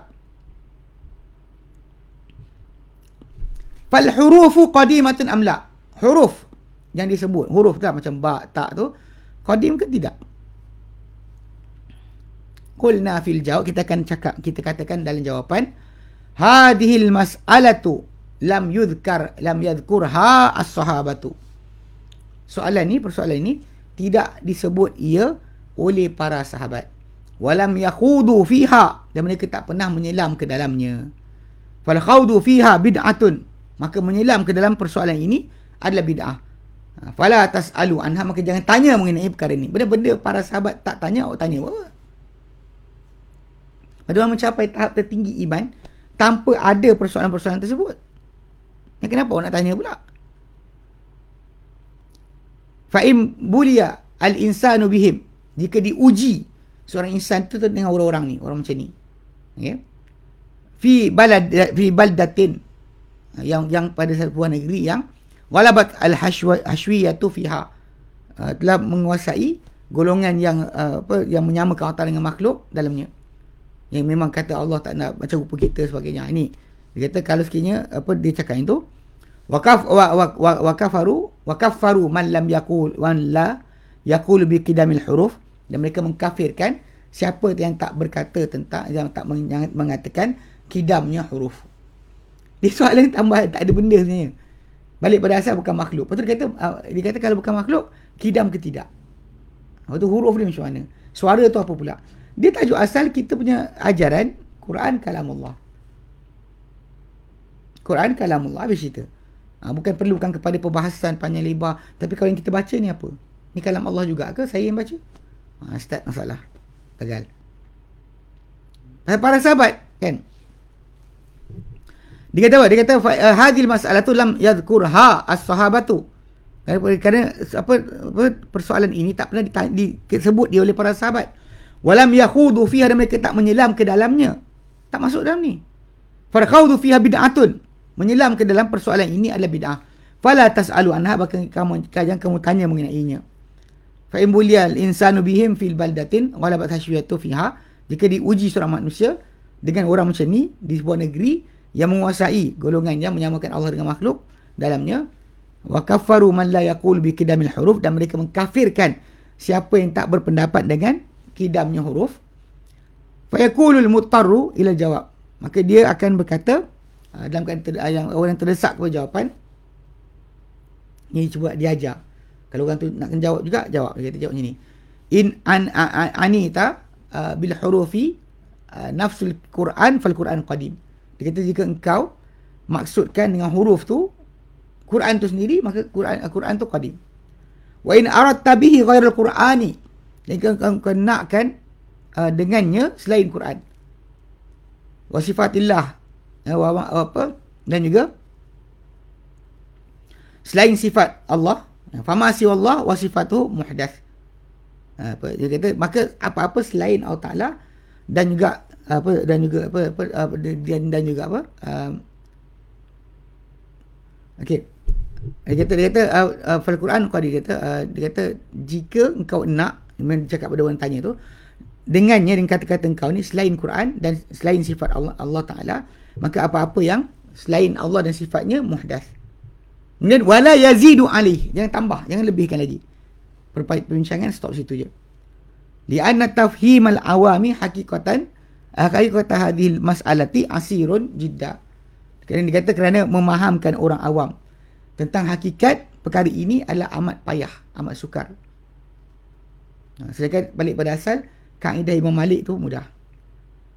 fal hurufu qadimatun am la? Huruf yang disebut, huruf tu lah, macam ba, tak tu qadim ke tidak? Qulna fil jawab kita akan cakap kita katakan dalam jawapan hadhil mas'alatu lam yudhkar lam yadhkurha as-sahabatu. Soalan ni persoalan ni tidak disebut ia oleh para sahabat. Walam yakhudu fiha dan mereka tak pernah menyelam ke dalamnya. Fal khawdu fiha bid'atun. Maka menyelam ke dalam persoalan ini adalah bid'ah. Ha, fala tas'alu anha maka jangan tanya mengenai perkara ini. Benda-benda para sahabat tak tanya, awak tanya apa? Pada mencapai tahap tertinggi iman tanpa ada persoalan-persoalan tersebut. Yang kenapa awak nak tanya pula? Fa'im bulia al-insanu bihim. jika diuji seorang insan tu dengan orang-orang ni orang macam ni okay? fi balad fi baldatin yang yang pada sebuah negeri yang walabat al hashwiyatu fiha uh, telah menguasai golongan yang uh, apa yang menyamakan Allah dengan makhluk dalamnya yang memang kata Allah tak nak macam rupa kita sebagainya ini dia kata kalau sekiranya apa dia cakap itu wakaf wa, wa, wa, wakafaru wakafaru man lam yaqul wan la yaqul bi qidamil huruf dan mereka mengkafirkan siapa yang tak berkata tentang yang tak mengatakan kidamnya huruf. Di soalan tambah tak ada benda sebenarnya. Balik pada asal bukan makhluk. Dia kata, uh, dia kata kalau bukan makhluk, kidam ke tidak. Lepas tu huruf dia macam mana? Suara tu apa pula? Dia tajuk asal kita punya ajaran, Quran kalam Allah. Quran kalam Allah. Habis cerita. Ha, bukan perlukan kepada perbahasan panjang lebar. Tapi kalau yang kita baca ni apa? Ni kalam Allah juga ke? Saya yang baca? Ha, start masalah. Gagal. Para sahabat, kan? Dia kata apa? Dia kata uh, hadil masalah tu lam yadhkurha as-sahabatu. Kerana apa, apa persoalan ini tak pernah disebut dia oleh para sahabat. Walam yakhudu fiha dan mereka tak menyelam ke dalamnya. Tak masuk dalam ni. Farkhaudu fiha bid'atun. Menyelam ke dalam persoalan ini adalah bid'ah. Fala tas'alu anha bahkan kamu jangan kamu tanya mengenainya. Fa in buliyal insanu bihim fil baldatin walabat hashwiyatu fiha. Jika diuji seorang manusia dengan orang macam ni di sebuah negeri yang menguasai golongan yang menyamakan Allah dengan makhluk dalamnya wa kaffaru man la yaqul bi kidamil huruf dan mereka mengkafirkan siapa yang tak berpendapat dengan kidamnya huruf fa yaqulul mutarru ila jawab maka dia akan berkata uh, dalam keadaan yang orang yang terdesak kepada jawapan ni cuba diajar kalau orang tu nak kena jawab juga jawab dia kata jawab macam ni in an, anita uh, bil hurufi uh, nafsul quran fal quran qadim dia kata jika engkau maksudkan dengan huruf tu Quran tu sendiri maka Quran Quran tu qadim. Wa in aradta bihi ghairal Qur'ani. Jika engkau, nakkan uh, dengannya selain Quran. Wa sifatillah uh, apa? Dan juga selain sifat Allah fama si Allah wa sifatuhu muhdath. Uh, apa? Dia kata maka apa-apa selain Allah Taala dan juga apa dan juga apa apa, dan, dan juga apa? Um, okey. Dia kata dia kata uh, uh, Quran kau dia kata uh, dia kata jika engkau nak men cakap pada orang tanya tu dengannya dengan kata-kata engkau ni selain Quran dan selain sifat Allah Allah Taala maka apa-apa yang selain Allah dan sifatnya muhdas kemudian wala yazidu alih jangan tambah jangan lebihkan lagi perbincangan stop situ je li anna tafhimal awami hakikatan Akhir kata hadil mas'alati asirun jidda. Kerana dikata kerana memahamkan orang awam tentang hakikat perkara ini adalah amat payah, amat sukar. Ha, sedangkan balik pada asal, kaedah Imam Malik tu mudah.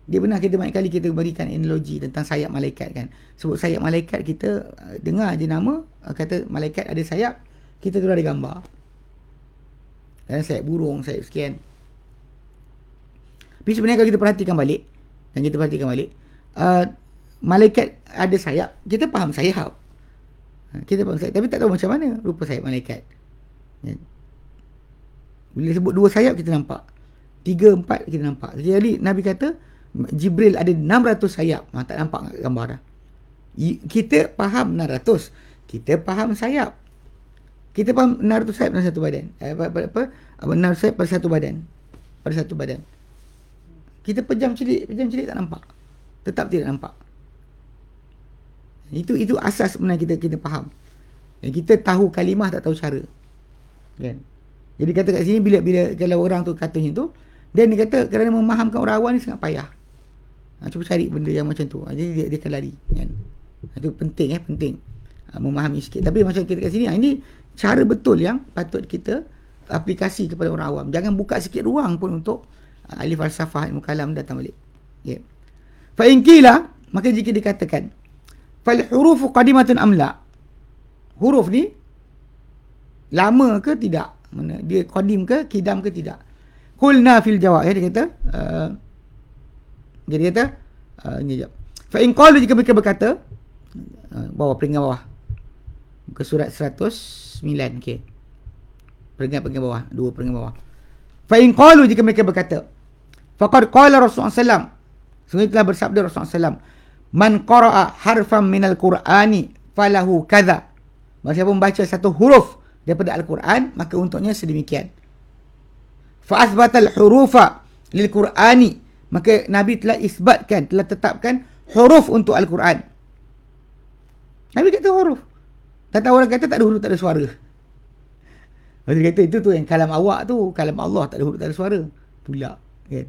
Dia benar kita banyak kali kita berikan analogi tentang sayap malaikat kan. Sebut sayap malaikat kita uh, dengar je nama, uh, kata malaikat ada sayap, kita tu ada gambar. Dan sayap burung, sayap sekian. Tapi sebenarnya kalau kita perhatikan balik dan kita perhatikan balik uh, malaikat ada sayap kita faham sayap uh, kita faham sayap tapi tak tahu macam mana rupa sayap malaikat ya. bila sebut dua sayap kita nampak tiga empat kita nampak jadi Nabi kata Jibril ada 600 sayap ha, tak nampak gambar dah kita faham 600 kita faham sayap kita faham 600 sayap dalam satu badan eh, apa, apa, apa, 600 sayap pada satu badan pada satu badan kita pejam celik, pejam celik tak nampak. Tetap tidak nampak. Itu itu asas sebenarnya kita kita faham. Dan kita tahu kalimah tak tahu cara. Kan? Jadi kata kat sini bila bila kalau orang tu katanya tu dan dia kata kerana memahamkan orang awam ni sangat payah. Ha, cuba cari benda yang macam tu. Ha, jadi dia, dia akan lari. Kan? Itu penting eh, penting. Ha, memahami sikit. Tapi macam kita kat sini, ha, ini cara betul yang patut kita aplikasi kepada orang awam. Jangan buka sikit ruang pun untuk ahli falsafah ilmu kalam datang balik. Ya. Fa in qila maka jika dikatakan fal huruf qadimatun amla. Huruf ni lama ke tidak? Mana dia qadim ke kidam ke tidak? Qulna fil jawab ya dia kata uh, dia kata uh, ni jap. Fa in qalu jika mereka berkata uh, bawah peringkat bawah ke surat 109 okey. Peringkat peringkat bawah, dua peringkat bawah. Fa in qalu jika mereka berkata, faqad qala Rasulullah sallam. Sungguh telah bersabda Rasulullah sallam, man qara'a harfan minal Qur'ani falahu kadza. Maksudnya siapa membaca satu huruf daripada Al-Quran, maka untuknya sedemikian. Fa asbatal hurufa lil Qur'ani. Maka Nabi telah isbatkan, telah tetapkan huruf untuk Al-Quran. Nabi kata huruf. Tak orang kata tak ada huruf, tak ada suara. Dia kata itu tu yang kalam awak tu, kalam Allah tak ada huruf, tak ada suara. Pula. Kan?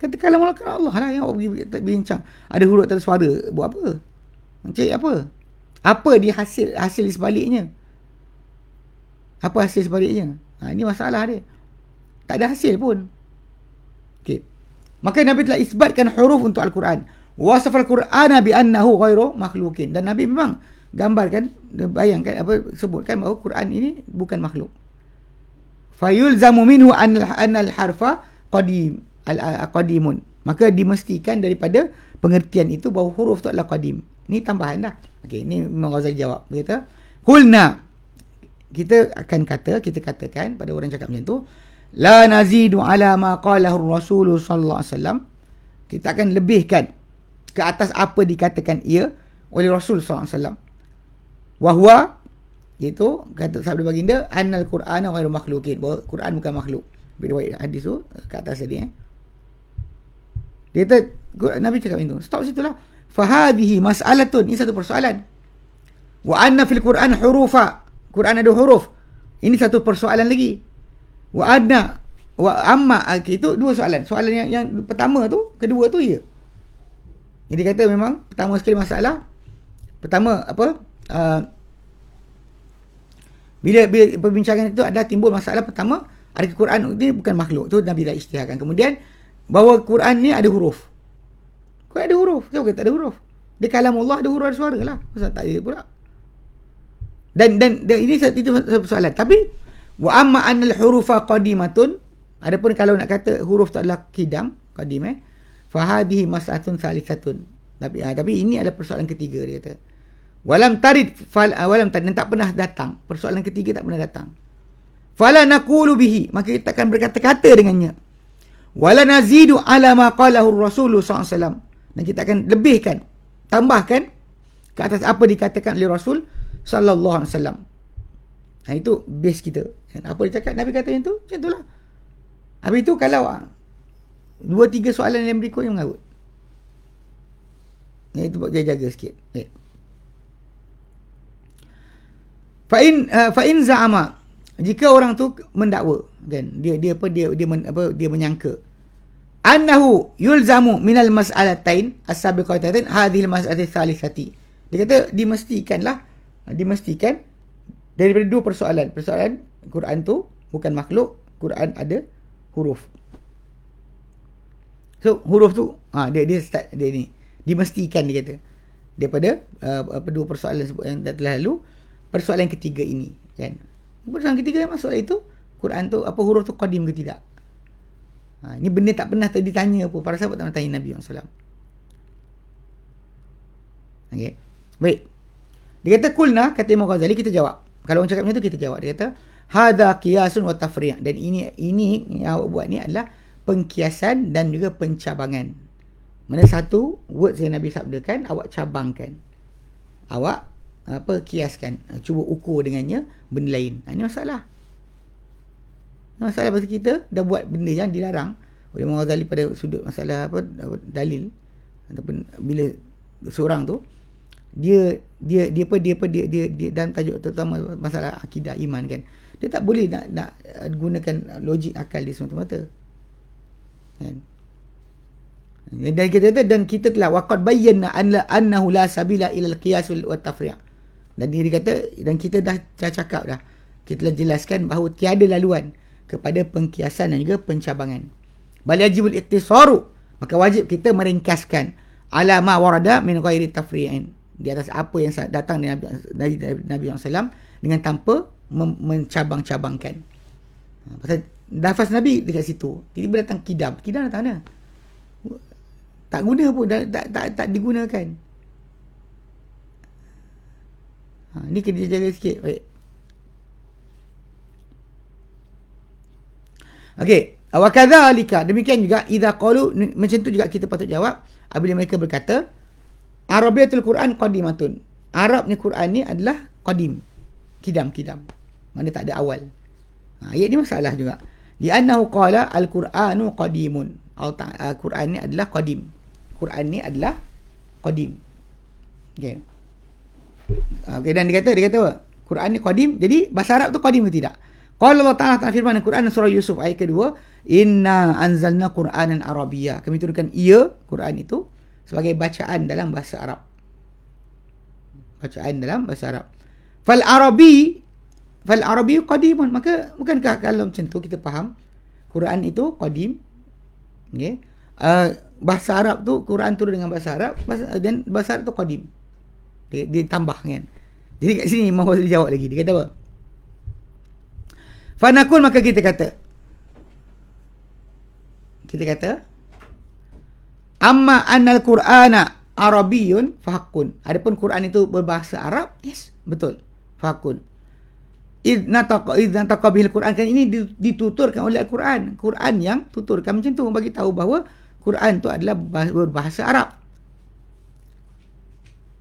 Kata kalam Allah, kalam Allah lah yang awak bincang. Ada huruf, tak ada suara. Buat apa? Cik apa? Apa dia hasil hasil sebaliknya? Apa hasil sebaliknya? Ha, ini masalah dia. Tak ada hasil pun. Okay. Maka Nabi telah isbatkan huruf untuk Al-Quran. Wasaf Al-Quran bi annahu ghairu makhlukin. Dan Nabi memang gambarkan, bayangkan, apa sebutkan bahawa Quran ini bukan makhluk. Fayulzamu minhu an al-harfa qadim al-qadimun. Maka dimestikan daripada pengertian itu bahawa huruf itu adalah qadim. Ini tambahan dah. Okey, ini Imam Ghazali jawab. Dia kata, kita akan kata, kita katakan pada orang cakap macam tu, "La nazidu ala ma qalahu Rasul sallallahu alaihi wasallam." Kita akan lebihkan ke atas apa dikatakan ia oleh Rasul sallallahu alaihi wasallam. Wahwa iaitu kata sabda baginda annal qur'ana ghairu makhluqin. Bahawa Quran bukan makhluk. Bila hadis tu ke atas tadi eh. Dia kata Nabi cakap itu. Stop situ lah. Fahadihi mas'alatun. Ini satu persoalan. Wa anna fil Quran hurufa. Quran ada huruf. Ini satu persoalan lagi. Wa anna wa amma itu dua soalan. Soalan yang yang pertama tu, kedua tu ya. Jadi kata memang pertama sekali masalah. Pertama apa? Uh, bila, bila perbincangan itu ada timbul masalah pertama, ada Quran ini bukan makhluk. Tu Nabi dah isytiharkan. Kemudian bahawa Quran ni ada huruf. Kau ada huruf. Siapa kata tak ada huruf? Di kalam Allah ada huruf ada suara lah. Masa tak ada pula. Dan, dan, dan ini itu satu soalan. Tapi, wa amma anil hurufa qadimatun. Adapun kalau nak kata huruf tak adalah kidam, qadim eh. Fahadihi mas'atun salisatun. Tapi, ha, tapi ini adalah persoalan ketiga dia kata. Walam tarid, fal, uh, walam tarid, tak pernah datang. Persoalan ketiga tak pernah datang. Fala naqulu bihi. Maka kita akan berkata-kata dengannya. Wala nazidu ala ma qalahu Rasulullah SAW. Dan kita akan lebihkan, tambahkan ke atas apa dikatakan oleh Rasul sallallahu alaihi wasallam. Ha, itu base kita. Dan apa dia cakap Nabi kata yang tu? Macam itulah. Habis itu kalau ah, dua tiga soalan yang berikut yang mengarut. Yang itu buat dia jaga sikit. Eh. Fa'in uh, fa'in za'ama jika orang tu mendakwa kan dia dia apa dia dia men, apa dia menyangka annahu yulzamu minal mas'alatain as-sabiqatain hadhil mas'alati thalithati dia kata dimestikanlah dimestikan daripada dua persoalan persoalan Quran tu bukan makhluk Quran ada huruf so huruf tu ha dia dia start dia ni dimestikan dia kata daripada uh, apa dua persoalan yang telah lalu persoalan ketiga ini kan persoalan ketiga yang masuk itu Quran tu apa huruf tu qadim ke tidak Ha, ini benda tak pernah ditanya pun. Para sahabat tak pernah tanya Nabi SAW. Okay. Baik. Dia kata kulna, kata Imam Ghazali, kita jawab. Kalau orang cakap macam tu, kita jawab. Dia kata, Hada kiasun wa tafri'ah. Dan ini ini yang awak buat ni adalah pengkiasan dan juga pencabangan. Mana satu word yang Nabi sabdakan, awak cabangkan. Awak apa kiaskan. Cuba ukur dengannya benda lain. Ha, ini masalah. Masalah pasal kita dah buat benda yang dilarang oleh Imam Ghazali pada sudut masalah apa dalil ataupun bila seorang tu dia dia dia apa dia apa dia dia, dia dan tajuk terutama masalah akidah iman kan dia tak boleh nak nak gunakan logik akal dia semata-mata kan dan kita kata dan kita telah waqad bayyana anna annahu la sabila ila al-qiyas wa tafri' dan dia kata dan kita dah, dah cakap dah kita telah jelaskan bahawa tiada laluan kepada pengkiasan dan juga pencabangan. Bal yajibul iktisaru. Maka wajib kita meringkaskan ala ma warada min ghairi tafri'in. Di atas apa yang datang dari Nabi, dari Nabi SAW dengan tanpa mencabang-cabangkan. Ha, pasal nafas Nabi dekat situ. Tiba-tiba datang kidam. Kidam datang mana? Tak guna pun. Tak, tak, tak, tak digunakan. Ha, ni kena jaga sikit. Baik. Okey, Wa kadzalika demikian juga idza qalu macam tu juga kita patut jawab apabila mereka berkata Arabiyatul Quran qadimatun. Arabnya Quran ni adalah qadim. Kidam-kidam. Mana tak ada awal. Ha, ayat ni masalah juga. Di annahu qala al-Quranu qadimun. Al-Quran ni adalah qadim. Quran ni adalah qadim. Okey. Okey dan dia kata dia kata apa? Quran ni qadim. Jadi bahasa Arab tu qadim ke tidak? Qala Allah Taala dalam firman Al-Quran surah Yusuf ayat kedua, "Inna anzalna Qur'anan Arabiyyah." Kami turunkan ia Quran itu sebagai bacaan dalam bahasa Arab. Bacaan dalam bahasa Arab. Fal Arabi fal Arabi qadimun. Maka bukankah kalau macam tu kita faham Quran itu qadim? Okey. Uh, bahasa Arab tu Quran turun dengan bahasa Arab dan bahasa Arab tu qadim. Dia, dia tambah kan. Jadi kat sini mahu dia jawab lagi. Dia kata apa? Fanakul maka kita kata. Kita kata. Amma annal Qur'ana Arabiyun fahakun. Adapun Quran itu berbahasa Arab. Yes. Betul. Fahakun. Idna taqa bihil Quran. Kan ini dituturkan oleh Al-Quran. Quran yang tuturkan macam tu. Bagi tahu bahawa Quran itu adalah berbahasa Arab.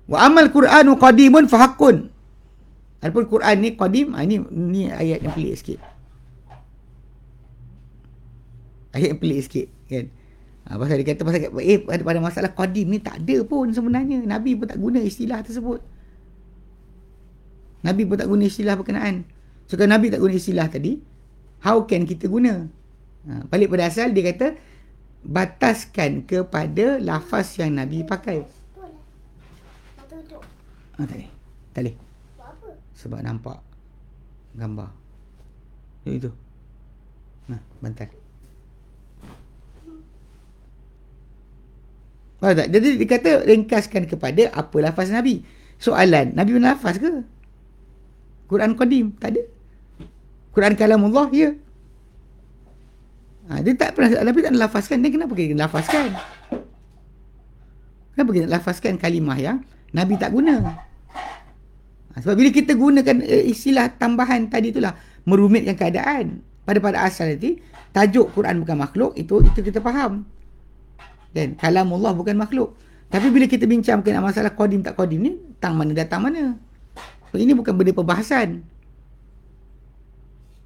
Wa amal Qur'anu qadimun fahakun. Adapun Quran ni qadim, ah, ini ni ayat yang pelik sikit. Ayat yang pelik sikit kan. Ha, pasal dia kata pasal eh pada, pada masalah qadim ni tak ada pun sebenarnya. Nabi pun tak guna istilah tersebut. Nabi pun tak guna istilah berkenaan. So kalau Nabi tak guna istilah tadi, how can kita guna? Ha, balik pada asal dia kata bataskan kepada lafaz yang Nabi pakai. Ha, tak boleh. Tak boleh sebab nampak gambar itu nah bantal Faham tak? Jadi dikata ringkaskan kepada apa lafaz Nabi. Soalan, Nabi pun lafaz ke? Quran Qadim? Tak ada. Quran Kalamullah? Ya. Ha, dia tak pernah, Nabi tak lafazkan. Dia kenapa kita lafazkan? Kenapa kita lafazkan kalimah yang Nabi tak guna? Ha, sebab bila kita gunakan uh, istilah tambahan tadi itulah merumitkan keadaan. Pada pada asal nanti tajuk Quran bukan makhluk itu itu kita faham. Dan kalamullah bukan makhluk. Tapi bila kita bincangkan masalah qadim tak qadim ni tang mana datang mana. Ini bukan benda perbahasan.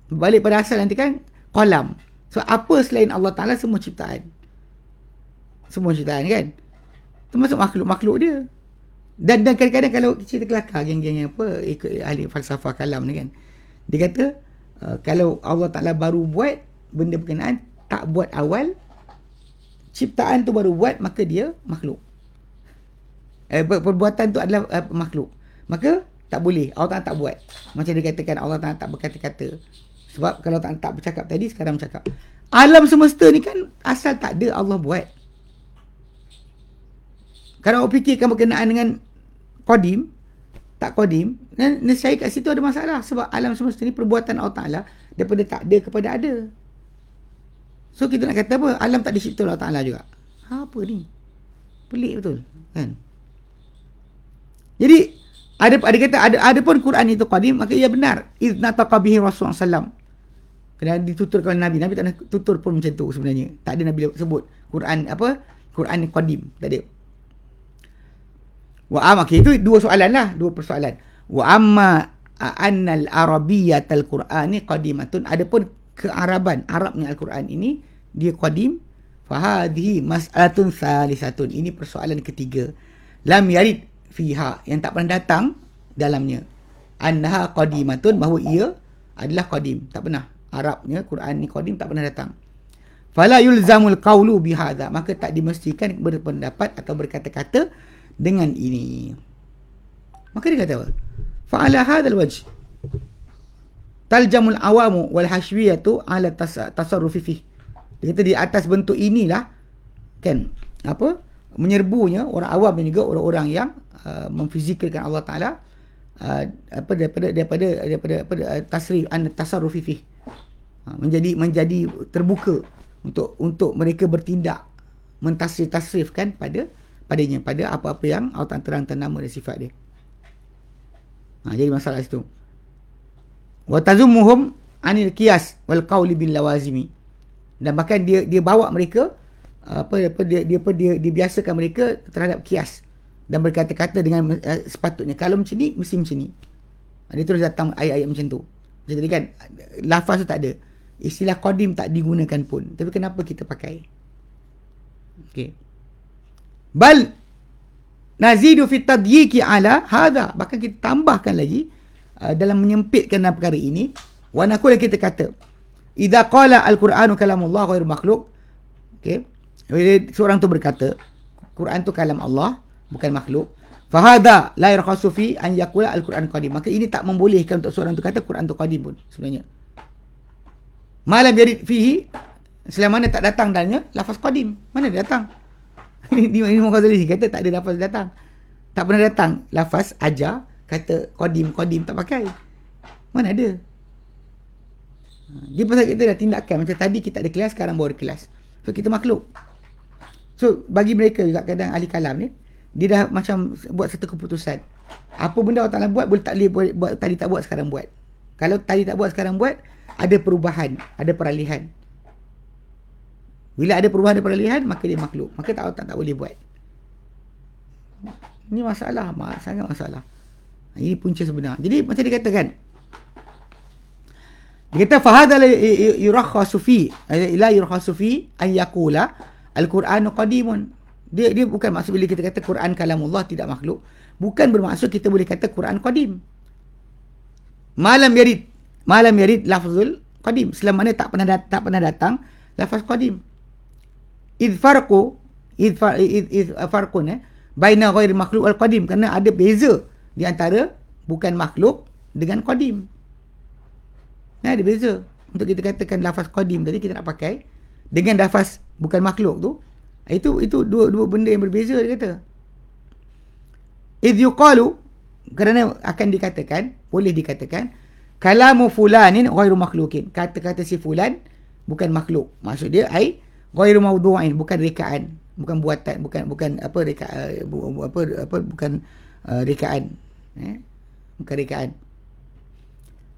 Balik pada asal nanti kan kolam. So apa selain Allah Taala semua ciptaan. Semua ciptaan kan. Termasuk makhluk-makhluk dia. Dan dan kadang-kadang kalau cerita kelakar geng-geng apa ikut ahli falsafah kalam ni kan. Dia kata uh, kalau Allah Taala baru buat benda berkenaan tak buat awal ciptaan tu baru buat maka dia makhluk. Eh, perbuatan tu adalah uh, makhluk. Maka tak boleh Allah Taala tak buat. Macam dia katakan Allah Taala tak berkata-kata. Sebab kalau tak tak bercakap tadi sekarang bercakap. Alam semesta ni kan asal tak ada Allah buat. Kalau awak fikirkan berkenaan dengan Qadim, tak Qadim, dan nescaya kat situ ada masalah. Sebab alam semesta ni perbuatan Allah Ta'ala daripada tak ada kepada ada. So kita nak kata apa? Alam tak dicipta Allah Ta'ala juga. Ha, apa ni? Pelik betul. Kan? Jadi, ada ada kata ada ada pun Quran itu qadim maka ia benar idna taqabihi rasulullah sallam kena dituturkan oleh nabi nabi tak nak tutur pun macam tu sebenarnya tak ada nabi sebut Quran apa Quran qadim tak ada Wa amma okay, itu dua soalan lah, dua persoalan. Wa amma annal arabiyyatal qur'ani qadimatun adapun kearaban Arabnya al-Quran ini dia qadim fa hadhihi mas'alatun salisatun. Ini persoalan ketiga. Lam yarid fiha yang tak pernah datang dalamnya. Annaha qadimatun bahawa ia adalah qadim. Tak pernah. Arabnya Quran ni qadim tak pernah datang. Fala yulzamul qawlu bihadza maka tak dimestikan berpendapat atau berkata-kata dengan ini. Maka dia kata apa? Fa'ala hadzal wajh taljamul awamu wal hashwiyatu ala tasarrufi fi. Dia kata di atas bentuk inilah kan apa? menyerbunya orang awam dan juga orang-orang yang uh, memfizikalkan Allah Taala uh, apa daripada daripada daripada apa uh, tasrif an tasarrufi fi. Uh, menjadi menjadi terbuka untuk untuk mereka bertindak mentasrif tasrifkan pada padanya pada apa-apa yang Allah Ta'ala terangkan nama dan sifat dia. Ha, jadi masalah situ. Wa tazumuhum anil qiyas wal qawli bil lawazimi. dan bahkan dia dia bawa mereka apa apa dia dia apa dia dibiasakan mereka terhadap kias dan berkata-kata dengan uh, sepatutnya. Kalau macam ni mesti macam ni. Dia terus datang ayat-ayat macam tu. Jadi kan lafaz tu tak ada. Istilah qadim tak digunakan pun. Tapi kenapa kita pakai? Okey. Bal nazidu fi tadyiki ala hada bahkan kita tambahkan lagi uh, dalam menyempitkan perkara ini wa naqul kita kata idza qala al-qur'anu kalamullah ghairu makhluq okey bila seorang tu berkata Quran tu kalam Allah bukan makhluk. Fahada la yarkhasu fi an yaqula al-Quran qadim. Maka ini tak membolehkan untuk seorang tu kata Quran tu qadim pun sebenarnya. Malam yarid fihi selama mana tak datang dalnya lafaz qadim. Mana dia datang? Ini Imam Ghazali kata tak ada lafaz datang. Tak pernah datang. Lafaz ajar kata qadim qadim tak pakai mana ada dia pasal kita dah tindakan macam tadi kita ada kelas sekarang baru ada kelas. So kita makhluk. So bagi mereka juga kadang ahli kalam ni dia dah macam buat satu keputusan. Apa benda Allah Taala buat boleh tak boleh buat tadi tak buat sekarang buat. Kalau tadi tak buat sekarang buat ada perubahan, ada peralihan. Bila ada perubahan dan peralihan maka dia makhluk. Maka tak tak, tak boleh buat. Ini masalah, sangat masalah. Ini punca sebenar. Jadi macam dikatakan dia kata fahadha yurakhasu fi ila yurakhasu fi an yaqula al-Quran qadimun. Dia dia bukan maksud bila kita kata Quran kalamullah tidak makhluk, bukan bermaksud kita boleh kata Quran qadim. Malam yarid malam yarid lafzul qadim selama mana tak pernah tak pernah datang lafaz qadim. Id farqu id farqun eh baina ghairi makhluk wal qadim kerana ada beza di antara bukan makhluk dengan qadim. Nah, ada beza. Untuk kita katakan lafaz qadim tadi kita nak pakai dengan lafaz bukan makhluk tu, itu itu dua dua benda yang berbeza dia kata. Idh yuqalu kerana akan dikatakan, boleh dikatakan kalamu fulanin ghairu makhlukin. Kata-kata si fulan bukan makhluk. Maksud dia ai ghairu mawdu'in, bukan rekaan, bukan buatan, bukan bukan apa reka apa apa bukan uh, rekaan. Eh? Bukan rekaan.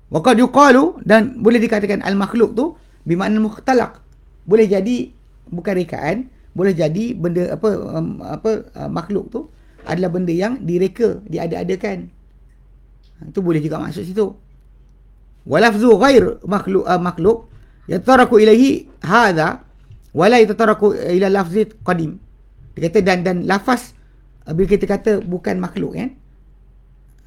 Waqad yuqalu dan boleh dikatakan al-makhluk tu bermakna mukhtalaq. Boleh jadi bukan rekaan, boleh jadi benda apa um, apa uh, makhluk tu adalah benda yang direka, diada-adakan. Ha, itu boleh juga maksud situ. Walafzu ghair makhluk uh, makhluk yataraku ilaihi hadha wala yataraku ila lafzi qadim. Dia kata dan dan lafaz uh, bila kita kata bukan makhluk kan?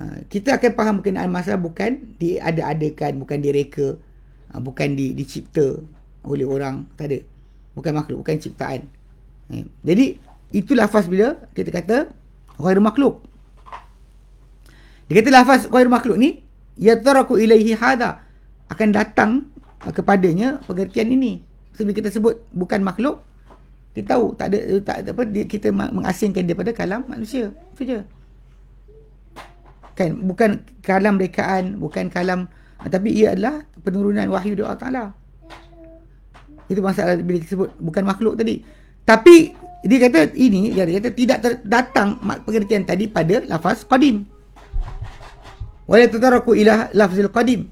Ha, kita akan faham berkenaan masalah bukan diada-adakan, bukan direka, ha, bukan di, dicipta oleh orang, tak ada. Bukan makhluk, bukan ciptaan. Ha, jadi, itu lafaz bila kita kata ghair makhluk. Dia kata lafaz ghair makhluk ni, yataraku ilaihi hada, akan datang kepadanya pengertian ini. Sebab kita sebut bukan makhluk, kita tahu tak ada tak apa kita mengasingkan daripada kalam manusia. Itu je kan? Bukan kalam rekaan bukan kalam tapi ia adalah penurunan wahyu doa Taala. Itu masalah bila disebut bukan makhluk tadi. Tapi dia kata ini dia kata tidak datang pengertian tadi pada lafaz qadim. Wala tataraku ila lafzil qadim.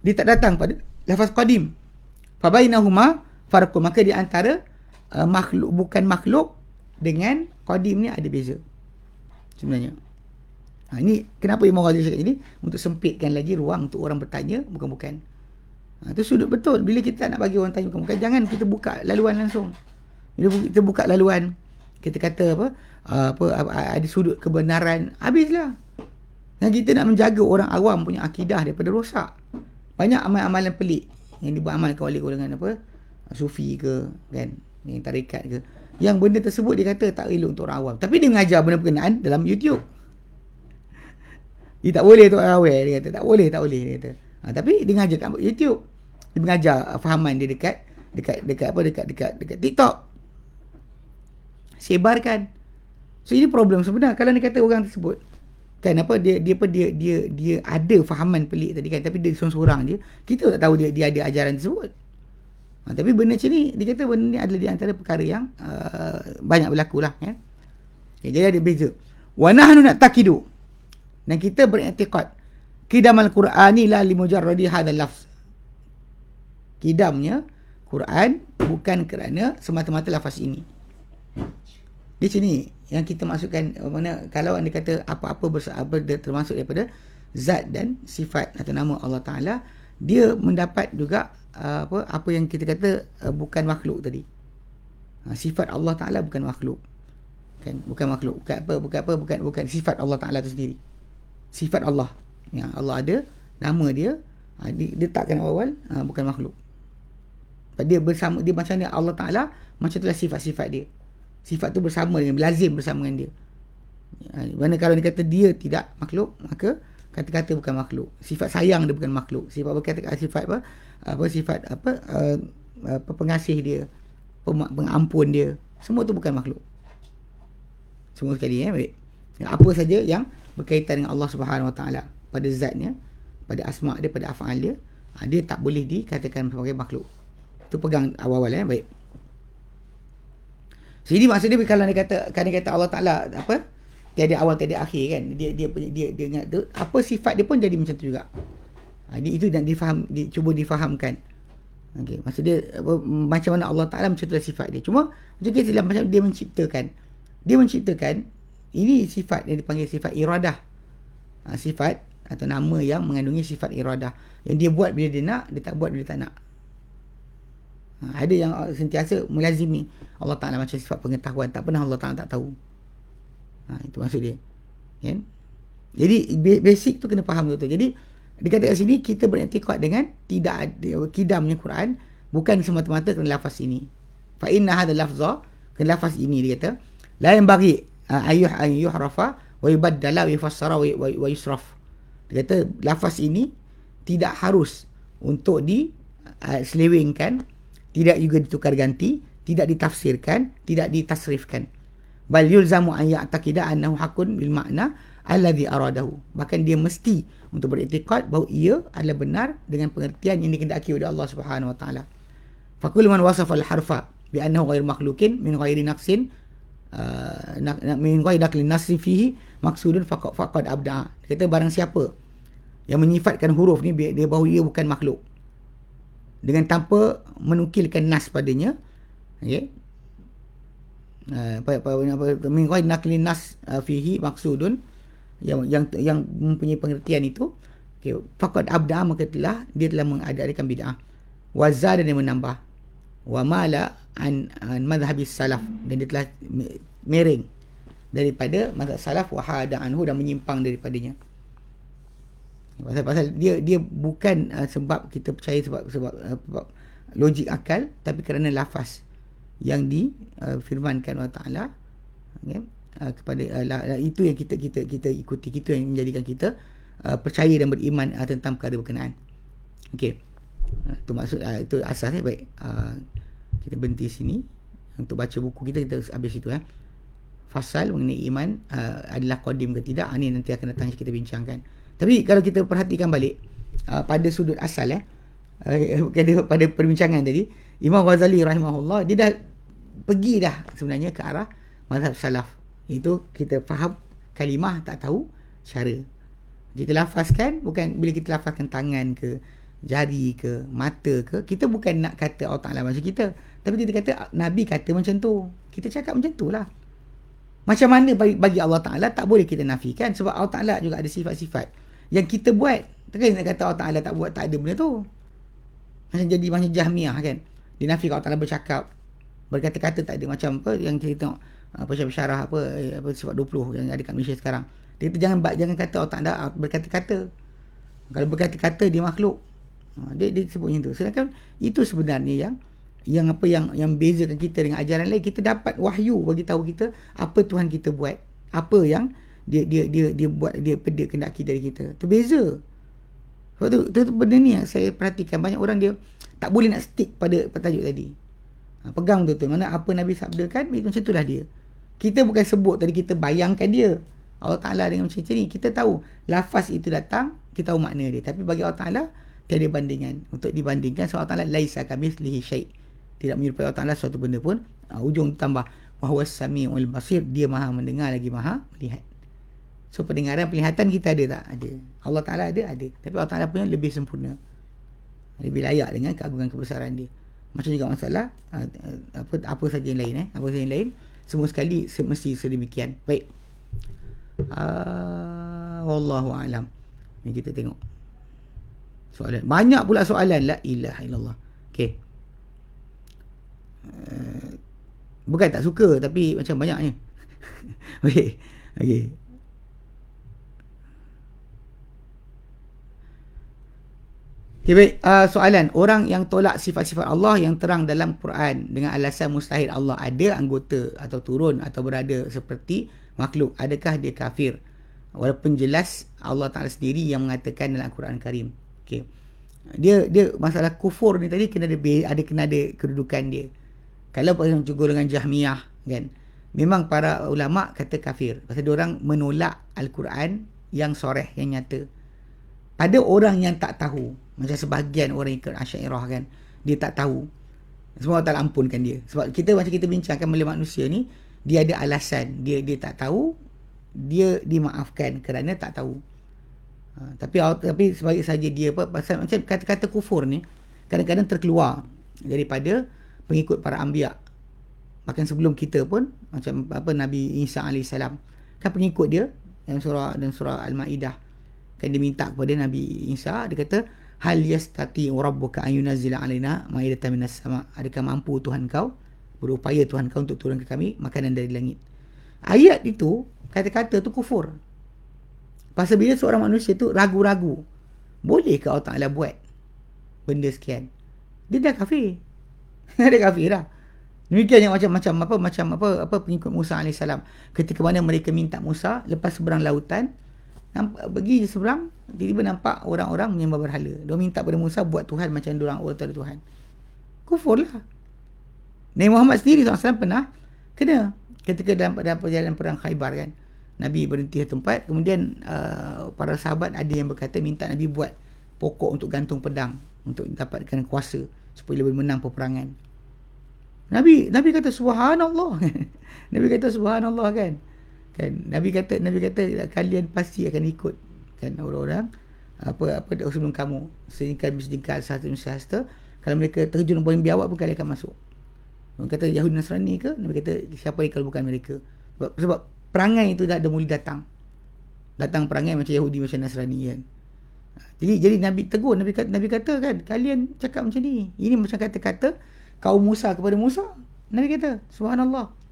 Dia tak datang pada lafaz qadim. Fa bainahuma farqu. Maka di antara uh, makhluk bukan makhluk dengan qadim ni ada beza. Sebenarnya Ha, ini kenapa Imam Ghazali cakap ini? Untuk sempitkan lagi ruang untuk orang bertanya, bukan-bukan. Ha, itu sudut betul. Bila kita nak bagi orang tanya, bukan-bukan. Jangan kita buka laluan langsung. Bila kita buka laluan, kita kata apa, uh, apa, ada sudut kebenaran, habislah. Dan kita nak menjaga orang awam punya akidah daripada rosak. Banyak amalan-amalan pelik yang dibuat-amalkan oleh golongan apa, sufi ke, kan, yang tarikat ke. Yang benda tersebut dia kata tak elok untuk orang awam. Tapi dia mengajar benda berkenaan dalam YouTube. Dia tak boleh tu awal dia kata. Tak boleh, tak boleh dia kata. Ha, tapi dia mengajar kat YouTube. Dia mengajar fahaman dia dekat dekat dekat apa dekat dekat dekat TikTok. Sebarkan. So ini problem sebenar kalau ni kata orang tersebut kan apa dia dia apa dia dia dia ada fahaman pelik tadi kan tapi dia seorang-seorang je kita tak tahu dia dia ada ajaran tersebut. Ha, tapi benda macam ni dia kata benda ni adalah di antara perkara yang uh, banyak berlaku lah kan. Okay, jadi ada beza. Wa nahnu nak dan kita beriktikad kidam al-Qur'ani la li mujarradi hadzal lafz. Kidamnya Quran bukan kerana semata-mata lafaz ini. Di sini yang kita masukkan mana kalau anda kata apa-apa apa termasuk daripada zat dan sifat atau nama Allah Taala dia mendapat juga uh, apa apa yang kita kata uh, bukan makhluk tadi. Uh, sifat Allah Taala bukan makhluk. Kan bukan makhluk. Bukan apa bukan apa bukan bukan sifat Allah Taala itu sendiri. Sifat Allah. Yang Allah ada nama dia uh, diletakkan awal uh, bukan makhluk. Dia bersama dia macam ni Allah Taala macam itulah sifat-sifat dia. Sifat tu bersama dengan lazim bersama dengan dia. Ha, mana kalau dia kata dia tidak makhluk, maka kata-kata bukan makhluk. Sifat sayang dia bukan makhluk. Sifat berkata sifat apa? Apa sifat apa? Uh, apa pengasih dia, pengampun dia. Semua tu bukan makhluk. Semua sekali eh, baik. Apa saja yang berkaitan dengan Allah Subhanahu Wa Taala pada zatnya, pada asma dia, pada afal dia, ha, dia tak boleh dikatakan sebagai makhluk. Tu pegang awal-awal eh. Baik. So ini maksudnya kalau dia kata kan dia kata Allah Taala apa? Tiada awal tiada akhir kan. Dia dia dia dia, dia ingat tu apa sifat dia pun jadi macam tu juga. Ha, dia, itu dan difaham di, cuba difahamkan. Okey, maksud dia apa, macam mana Allah Taala tu sifat dia. Cuma macam kita macam dia menciptakan. Dia menciptakan ini sifat yang dipanggil sifat iradah. Ha, sifat atau nama yang mengandungi sifat iradah. Yang dia buat bila dia nak, dia tak buat bila dia tak nak. Ha, ada yang sentiasa melazimi Allah Ta'ala macam sifat pengetahuan. Tak pernah Allah Ta'ala tak tahu. Ha, itu maksud dia. Kan? Jadi basic tu kena faham betul. Jadi dikatakan sini kita beriktikad dengan tidak ada kidamnya Quran bukan semata-mata kena lafaz ini. Fa inna hadha lafza kena lafaz ini dia kata la yang bagi ayuh ayuh rafa wa yubaddala wa yufassara wa yusraf. Dia kata lafaz ini tidak harus untuk di uh, selewengkan tidak juga ditukar ganti, tidak ditafsirkan, tidak ditasrifkan. Bal yulzamu an ya'taqida annahu hakun bil makna alladhi aradahu. Bahkan dia mesti untuk beriktikad bahawa ia adalah benar dengan pengertian yang dikehendaki oleh Allah Subhanahu wa taala. Fa kullu man wasafa al harfa bi annahu ghairu makhluqin min ghairi naqsin uh, min ghairi naqlin nasri fihi maksudun faqad faqad abda. Kata barang siapa yang menyifatkan huruf ni dia bahawa ia bukan makhluk. Dengan tanpa menukilkan nas padanya okey. Apa apa apa nas uh, fihi maksudun yang yang yang mempunyai pengertian itu okey faqad abda maka telah dia telah mengadakan bid'ah. Wa zada dan menambah. Wa mala an, an madhhabis salaf dan dia telah miring daripada mazhab salaf wa hada anhu dan menyimpang daripadanya. Pasal pasal dia dia bukan uh, sebab kita percaya sebab sebab uh, sebab logik akal tapi kerana lafaz yang difirmankan uh, Allah Taala okay, uh, kepada uh, la, la, itu yang kita kita kita ikuti itu yang menjadikan kita uh, percaya dan beriman uh, tentang perkara berkenaan. Okey uh, itu maksud uh, itu asasnya baik. Uh, kita berhenti sini untuk baca buku kita kita habis situ eh fasal mengenai iman uh, adalah qadim ke tidak ini nanti akan datang kita bincangkan tapi kalau kita perhatikan balik uh, pada sudut asal eh uh, pada perbincangan tadi Imam Ghazali rahimahullah dia dah pergi dah sebenarnya ke arah mazhab salaf. Itu kita faham kalimah tak tahu cara. Kita lafazkan bukan bila kita lafazkan tangan ke jari ke mata ke kita bukan nak kata Allah Taala macam kita tapi kita kata nabi kata macam tu. Kita cakap macam tu lah. Macam mana bagi, bagi Allah Taala tak boleh kita nafikan sebab Allah Taala juga ada sifat-sifat yang kita buat. Takkan nak kata Allah Ta'ala tak buat tak ada benda tu. Macam jadi macam Jahmiah kan. Dia nafi Allah Ta'ala bercakap. Berkata-kata tak ada macam apa yang kita tengok apa syarah apa eh, apa sifat 20 yang ada kat Malaysia sekarang. Dia kata jangan jangan kata Allah Ta'ala berkata-kata. Kalau berkata-kata dia makhluk. Ha, dia, dia sebut macam tu. Sedangkan itu sebenarnya yang yang apa yang yang bezakan kita dengan ajaran lain kita dapat wahyu bagi tahu kita apa Tuhan kita buat apa yang dia dia dia dia buat dia pedik kendaki dari kita. Tu beza. Sebab tu, tu, tu benda ni yang saya perhatikan banyak orang dia tak boleh nak stick pada petajuk tadi. Ha, pegang tu tu mana apa Nabi sabdakan itu macam itulah dia. Kita bukan sebut tadi kita bayangkan dia. Allah Taala dengan macam ni kita tahu lafaz itu datang kita tahu makna dia tapi bagi Allah Taala tiada bandingan untuk dibandingkan sebab Allah Taala laisa kamitslihi syai tidak menyerupai Allah Taala suatu benda pun uh, ujung tambah wahwas samiul basir dia maha mendengar lagi maha melihat So pendengaran penglihatan kita ada tak? Ada. Allah Ta'ala ada? Ada. Tapi Allah Ta'ala punya lebih sempurna. Lebih layak dengan keagungan kebesaran dia. macam juga masalah uh, apa apa saja yang lain eh apa saja yang lain semua sekali semesti sedemikian baik uh, wallahu alam ni kita tengok soalan banyak pula soalan la ilaha illallah okey uh, bukan tak suka tapi macam banyaknya okey okey Okay, baik. Uh, soalan. Orang yang tolak sifat-sifat Allah yang terang dalam Quran dengan alasan mustahil Allah ada anggota atau turun atau berada seperti makhluk. Adakah dia kafir? Walaupun jelas Allah Ta'ala sendiri yang mengatakan dalam Quran Karim. Okay. Dia dia masalah kufur ni tadi kena ada, ada kena ada kedudukan dia. Kalau pasal cukup dengan Jahmiyah kan. Memang para ulama kata kafir. Pasal orang menolak Al-Quran yang soreh, yang nyata. Pada orang yang tak tahu macam sebahagian orang ikut Asyairah kan dia tak tahu semua Allah ampunkan dia sebab kita macam kita bincangkan oleh manusia ni dia ada alasan dia dia tak tahu dia dimaafkan kerana tak tahu ha, tapi tapi sebagai saja dia apa pasal macam kata-kata kufur ni kadang-kadang terkeluar daripada pengikut para anbiya. Bahkan sebelum kita pun macam apa Nabi Isa AS kan pengikut dia dalam surah dan surah Al-Maidah. Kan dia minta kepada Nabi Isa dia kata hal yastati rabbuka an yunazzila alaina ma'idatan minas sama. Adakah mampu Tuhan kau berupaya Tuhan kau untuk turun ke kami makanan dari langit? Ayat itu kata-kata tu kufur. Pasal bila seorang manusia tu ragu-ragu boleh ke Allah Ta'ala buat benda sekian? Dia dah kafir dia kafir dah. Demikian yang macam-macam apa macam apa apa pengikut Musa salam. Ketika mana mereka minta Musa lepas seberang lautan nampak pergi seberang tiba-tiba nampak orang-orang menyembah berhala. Dia minta pada Musa buat Tuhan macam orang orang ada Tuhan. Kufur lah. Nabi Muhammad sendiri SAW pernah kena ketika dalam, dalam perjalanan perang Khaybar kan. Nabi berhenti tempat kemudian uh, para sahabat ada yang berkata minta Nabi buat pokok untuk gantung pedang untuk dapatkan kuasa supaya lebih menang peperangan Nabi Nabi kata subhanallah. Nabi kata subhanallah kan? Kan? Nabi kata nabi kata kalian pasti akan ikut kan? Orang-orang apa apa sebelum kamu. Sehingga bisdikal satu sahasta kalau mereka terjun boleh biawak pun kalian akan masuk. Orang kata Yahudi Nasrani ke? Nabi kata siapa yang kalau bukan mereka? Sebab, sebab perangai itu dah ada mula datang. Datang perangai macam Yahudi macam Nasrani kan? Jadi jadi nabi tegur. Nabi kata nabi kata kan kalian cakap macam ni. Ini macam kata-kata kaum Musa kepada Musa nabi kata subhanallah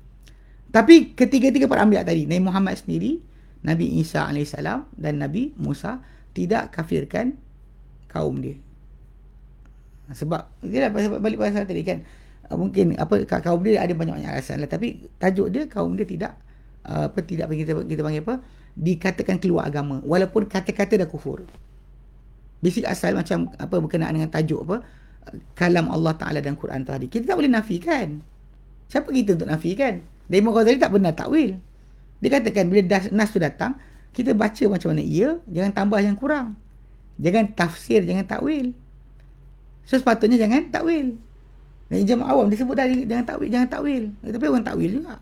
tapi ketiga-tiga para ambil tadi, Nabi Muhammad sendiri, Nabi Isa AS dan Nabi Musa tidak kafirkan kaum dia. Sebab, dia dah balik pasal tadi kan, uh, mungkin apa kaum dia ada banyak-banyak alasan lah. Tapi tajuk dia, kaum dia tidak, uh, apa tidak kita, kita panggil apa, dikatakan keluar agama. Walaupun kata-kata dah kufur. Basic asal macam apa berkenaan dengan tajuk apa, kalam Allah Ta'ala dan Quran tadi. Kita tak boleh nafikan. Siapa kita untuk nafikan? Imam Ghazali tak pernah takwil. Dia katakan bila das, nas tu datang, kita baca macam mana ia, jangan tambah yang kurang. Jangan tafsir, jangan takwil. So sepatutnya jangan takwil. Dan jemaah awam disebut dari jangan takwil, jangan takwil. Tapi orang takwil juga.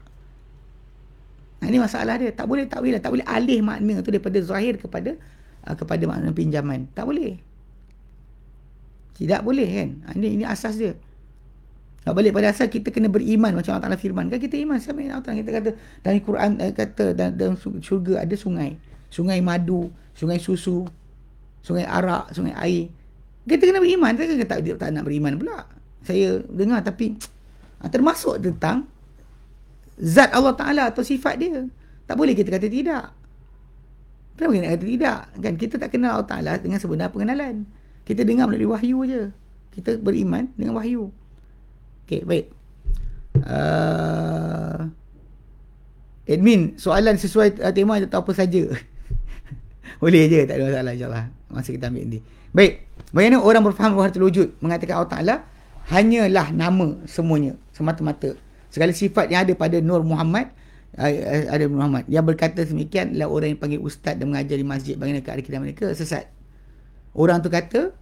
Nah, ini masalah dia. Tak boleh takwil, tak boleh alih makna tu daripada zahir kepada uh, kepada makna pinjaman. Tak boleh. Tidak boleh kan. Ini ini asas dia. Tak balik pada asal kita kena beriman macam Allah Ta'ala firman. Kan kita iman sama Allah Ta'ala. Kita kata dalam Quran eh, kata dalam, syurga ada sungai. Sungai madu, sungai susu, sungai arak, sungai air. Kita kena beriman. Kita kata tak, tak nak beriman pula. Saya dengar tapi ah, termasuk tentang zat Allah Ta'ala atau sifat dia. Tak boleh kita kata tidak. Kenapa kita kata tidak? Kan kita tak kenal Allah Ta'ala dengan sebenar pengenalan. Kita dengar melalui wahyu je. Kita beriman dengan wahyu. Okey, baik. Uh, admin, soalan sesuai uh, tema atau apa saja. Boleh je, tak ada masalah insyaAllah. Masa kita ambil ni. Baik. Bagaimana orang berfaham bahawa terwujud mengatakan Allah Ta'ala hanyalah nama semuanya. Semata-mata. Segala sifat yang ada pada Nur Muhammad uh, ada Muhammad. Yang berkata semikian adalah orang yang panggil ustaz dan mengajar di masjid bagaimana keadaan mereka sesat. Orang tu kata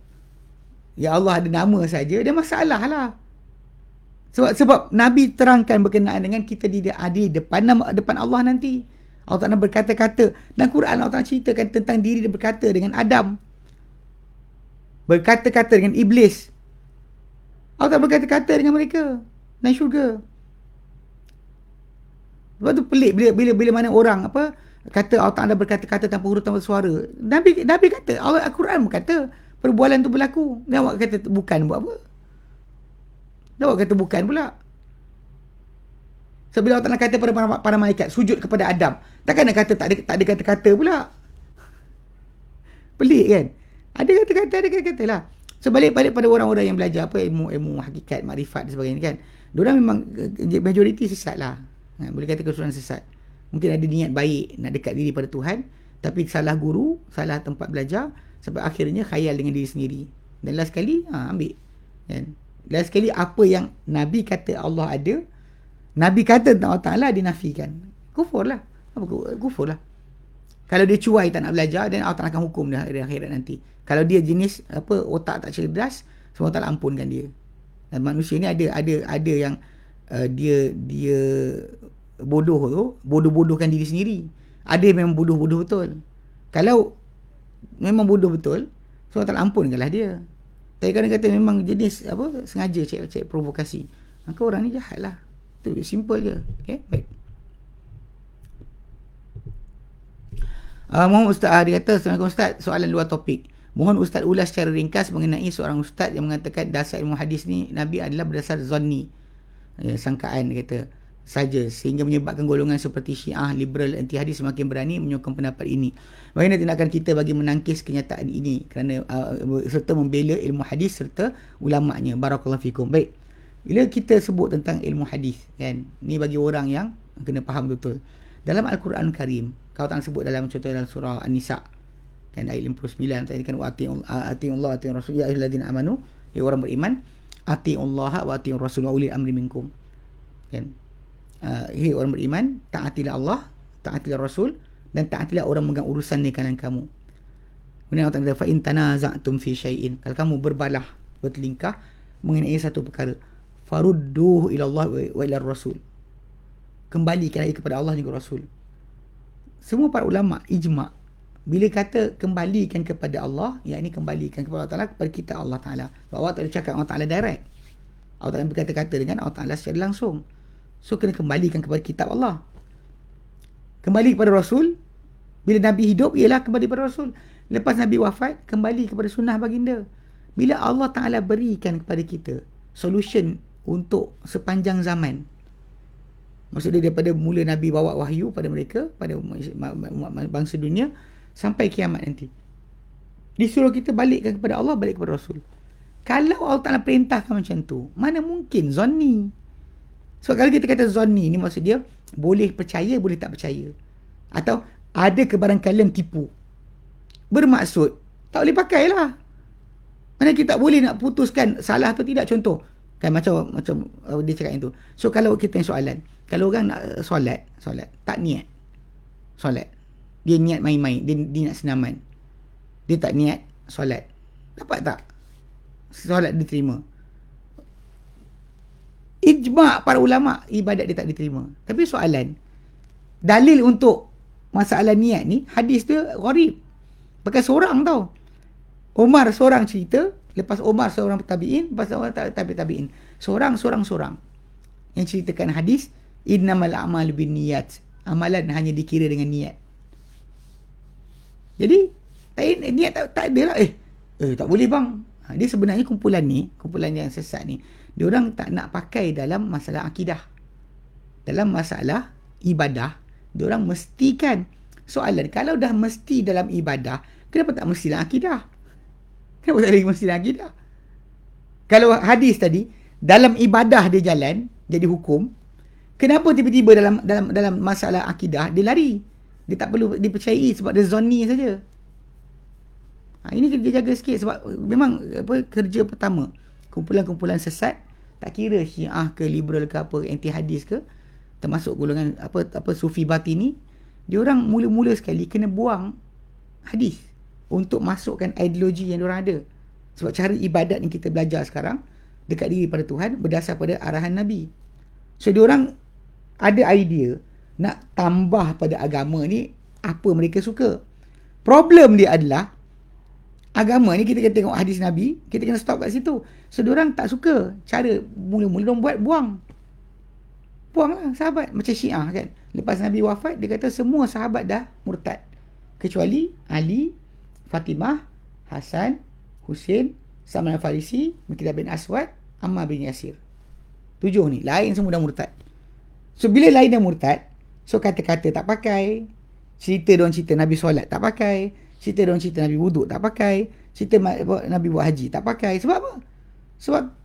Ya Allah ada nama saja dia masalah lah. Sebab sebab Nabi terangkan berkenaan dengan kita di di depan depan Allah nanti. Allah Taala berkata-kata dan Quran Allah Taala ceritakan tentang diri dia berkata dengan Adam. Berkata-kata dengan iblis. Allah tak berkata-kata dengan mereka. Naik syurga. Sebab tu pelik bila, bila, bila mana orang apa kata Allah Ta'ala berkata-kata tanpa huruf tanpa suara. Nabi, Nabi kata, Allah Al-Quran kata perbualan tu berlaku. Dan awak kata bukan buat apa? Dan awak kata bukan pula. Sebab bila Allah Ta'ala kata pada para, para malaikat, sujud kepada Adam. Takkan nak kata tak ada, tak ada kata-kata pula. Pelik kan? Ada kata-kata, ada kata-kata lah. Sebalik-balik pada orang-orang yang belajar apa ilmu ilmu hakikat, makrifat dan sebagainya kan. Diorang memang eh, majoriti sesat lah. Ha, boleh kata keseluruhan sesat. Mungkin ada niat baik nak dekat diri pada Tuhan. Tapi salah guru, salah tempat belajar. Sampai akhirnya khayal dengan diri sendiri. Dan last sekali, ha, ambil. Kan? Last sekali, apa yang Nabi kata Allah ada, Nabi kata tentang Allah Ta'ala, dinafikan. Kufur lah. Apa kufur lah. Kalau dia cuai tak nak belajar, dan Allah Ta'ala akan hukum dia di akhirat nanti. Kalau dia jenis apa otak tak cerdas, semua tak ampunkan dia. Dan manusia ni ada ada ada yang uh, dia dia bodoh tu bodoh-bodohkan diri sendiri ada yang memang bodoh-bodoh betul kalau memang bodoh betul. So tak ampunkanlah dia. Tapi kadang kata memang jenis apa sengaja cek-cek provokasi. Maka orang ni jahat lah. Tu simple je. Okay baik. Uh, mohon Ustaz, uh, dia kata, Assalamualaikum Ustaz, soalan luar topik. Mohon Ustaz ulas secara ringkas mengenai seorang Ustaz yang mengatakan dasar ilmu hadis ni, Nabi adalah berdasar zonni. Ya, sangkaan kata saja sehingga menyebabkan golongan seperti Syiah liberal anti hadis semakin berani menyokong pendapat ini. Bagaimana tindakan kita bagi menangkis kenyataan ini kerana uh, serta membela ilmu hadis serta ulamanya. Barakallahu fikum. Baik. Bila kita sebut tentang ilmu hadis kan, ni bagi orang yang kena faham betul. Dalam Al-Quran Karim, kau tak sebut dalam contoh dalam surah An-Nisa kan ayat 59 tadi kan wa Allah atiiun rasul ya ayyuhalladzina amanu ya orang beriman atiullah wa atiur rasul wa ulil amri minkum kan uh, hei orang beriman taatilah Allah taatilah rasul dan taatilah orang memegang urusan di kalangan kamu kemudian Allah kata fa in tanaza'tum fi syai'in kalau kamu berbalah bertelingkah mengenai satu perkara farudduhu ila Allah wa ila rasul kembalikan kepada Allah dan Rasul semua para ulama ijma' bila kata kembalikan kepada Allah, yang ini kembalikan kepada Allah Ta'ala, kepada kita Allah Ta'ala. Sebab Allah Ta'ala cakap Allah Ta'ala direct. Allah Ta'ala berkata-kata dengan Allah Ta'ala secara langsung. So, kena kembalikan kepada kitab Allah. Kembali kepada Rasul. Bila Nabi hidup, ialah kembali kepada Rasul. Lepas Nabi wafat, kembali kepada sunnah baginda. Bila Allah Ta'ala berikan kepada kita solution untuk sepanjang zaman. Maksudnya daripada mula Nabi bawa wahyu pada mereka, pada bangsa dunia, sampai kiamat nanti. Disuruh kita balikkan kepada Allah, balik kepada Rasul. Kalau Allah Ta'ala perintahkan macam tu, mana mungkin zonni? So kalau kita kata zonni ni maksud dia, boleh percaya, boleh tak percaya. Atau ada kebarangkalian tipu. Bermaksud, tak boleh pakai lah. Mana kita tak boleh nak putuskan salah atau tidak contoh. Kan macam macam uh, dia cakap itu. So kalau kita tanya soalan, kalau orang nak uh, solat, solat, tak niat. Solat dia niat main-main dia, dia nak senaman dia tak niat solat dapat tak solat diterima ijma' para ulama ibadat dia tak diterima. Tapi soalan dalil untuk masalah niat ni hadis dia gharib. Pakai seorang tau. Umar seorang cerita lepas Umar seorang tabi'in lepas orang tabi tabi'in seorang seorang seorang. Yang ceritakan hadis innamal a'mal bin niyat amalan hanya dikira dengan niat. Jadi niat tak, tak ada lah. Eh. Eh tak boleh bang. Ha, dia sebenarnya kumpulan ni, kumpulan yang sesat ni, dia orang tak nak pakai dalam masalah akidah. Dalam masalah ibadah, dia orang mestikan soalan kalau dah mesti dalam ibadah, kenapa tak mesti dalam akidah? Kenapa tak lagi mesti dalam akidah? Kalau hadis tadi dalam ibadah dia jalan jadi hukum, kenapa tiba-tiba dalam dalam dalam masalah akidah dia lari? Dia tak perlu dipercayai sebab dia zonni saja. Ha, ini kita jaga sikit sebab memang apa kerja pertama kumpulan-kumpulan sesat tak kira syiah ke liberal ke apa anti hadis ke termasuk golongan apa apa sufi batini dia orang mula-mula sekali kena buang hadis untuk masukkan ideologi yang orang ada sebab cara ibadat yang kita belajar sekarang dekat diri pada Tuhan berdasar pada arahan Nabi so dia orang ada idea nak tambah pada agama ni apa mereka suka. Problem dia adalah agama ni kita kena tengok hadis Nabi, kita kena stop kat situ. So, orang tak suka cara mula-mula orang buat buang. Buang lah sahabat. Macam Syiah kan. Lepas Nabi wafat, dia kata semua sahabat dah murtad. Kecuali Ali, Fatimah, Hasan, Hussein, Salman Al-Farisi, Mikdad bin Aswad, Ammar bin Yasir. Tujuh ni. Lain semua dah murtad. So, bila lain dah murtad, so kata-kata tak pakai. Cerita diorang cerita Nabi solat tak pakai. Cerita diorang cerita Nabi wuduk tak pakai. Cerita Nabi buat haji tak pakai. Sebab apa? Sebab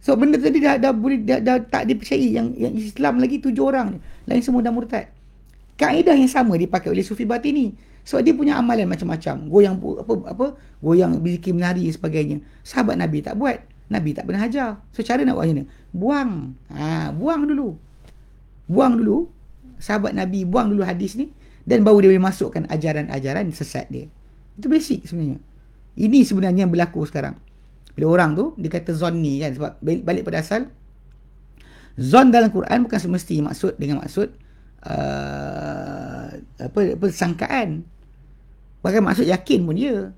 So benda tadi dah dah boleh dah, dah tak dipercayai yang yang Islam lagi tujuh orang lain semua dah murtad. Kaedah yang sama dipakai oleh sufi batini. So dia punya amalan macam-macam. Goyang apa apa goyang berzikir menari dan sebagainya. Sahabat Nabi tak buat. Nabi tak pernah ajar. So cara nak buat macam mana? Buang. Ha, buang dulu. Buang dulu. Sahabat Nabi buang dulu hadis ni dan baru dia boleh masukkan ajaran-ajaran sesat dia. Itu basic sebenarnya. Ini sebenarnya yang berlaku sekarang. Bila orang tu dia kata zonni kan sebab balik pada asal zon dalam Quran bukan semesti maksud dengan maksud uh, apa apa sangkaan. Bahkan maksud yakin pun dia.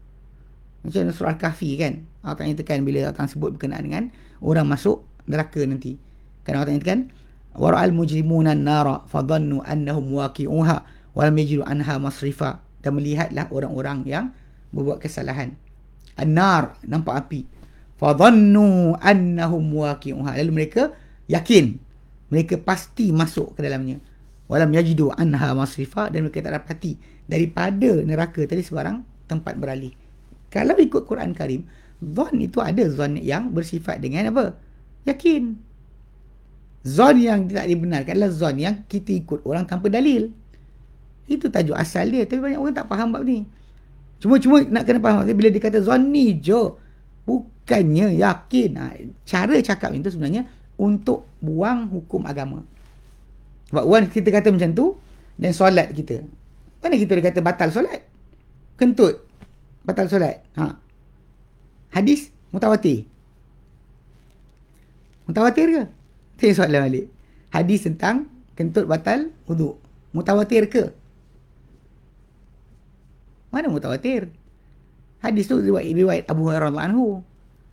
Macam surah Al-Kahfi kan. Allah Ta'ala nyatakan bila Allah sebut berkenaan dengan orang masuk neraka nanti. Kan Allah Ta'ala nyatakan wara'al mujrimuna nara fadhannu annahum waqi'uha wa lam yajidu anha masrifa dan melihatlah orang-orang yang berbuat kesalahan. An-nar nampak api fadhannu annahum waqi'uha. Lalu mereka yakin. Mereka pasti masuk ke dalamnya. Walam yajidu anha masrifa. Dan mereka tak dapati daripada neraka tadi sebarang tempat beralih. Kalau ikut Quran Karim zon itu ada zon yang bersifat dengan apa? Yakin. Zon yang tidak dibenarkan adalah zon yang kita ikut orang tanpa dalil. Itu tajuk asal dia. Tapi banyak orang tak faham bab ni. Cuma-cuma nak kena faham bila dia kata zon ni jo bukannya yakin. Ha, cara cakap itu sebenarnya untuk buang hukum agama. Sebab one kita kata macam tu dan solat kita. Mana kita kata batal solat? Kentut batal solat. Ha. Hadis mutawatir. Mutawatir ke? Tanya soalan balik. Hadis tentang kentut batal wuduk. Mutawatir ke? Mana mutawatir? Hadis tu riwayat, Abu Hurairah anhu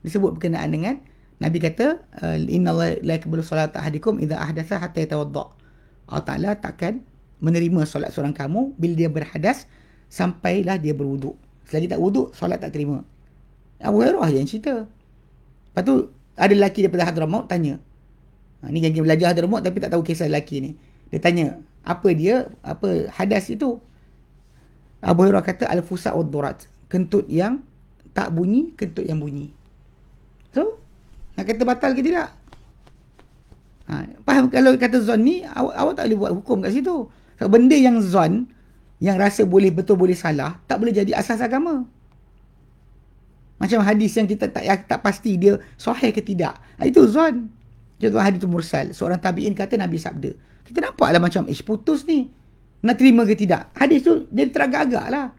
disebut berkenaan dengan Nabi kata inna Allah la yakbalu salat ahadikum idza ahdatha hatta yatawadda. Allah Taala takkan menerima solat seorang kamu bila dia berhadas sampailah dia berwuduk. Selagi tak wuduk solat tak terima. Abu Hurairah yang cerita. Lepas tu ada lelaki daripada Hadramaut tanya. Ha, ni yang belajar Hadramaut tapi tak tahu kisah lelaki ni. Dia tanya, apa dia, apa hadas itu? Abu Hurairah kata al-fusa wad-durat kentut yang tak bunyi, kentut yang bunyi. So, nak kata batal ke tidak? Ha, faham kalau kata zon ni, awak, awak tak boleh buat hukum kat situ. So, benda yang zon, yang rasa boleh betul boleh salah, tak boleh jadi asas agama. Macam hadis yang kita tak tak pasti dia sahih ke tidak. Itu zon. Contoh hadis mursal. Seorang tabi'in kata Nabi sabda. Kita nampaklah macam, ish putus ni. Nak terima ke tidak? Hadis tu jadi teragak-agak lah.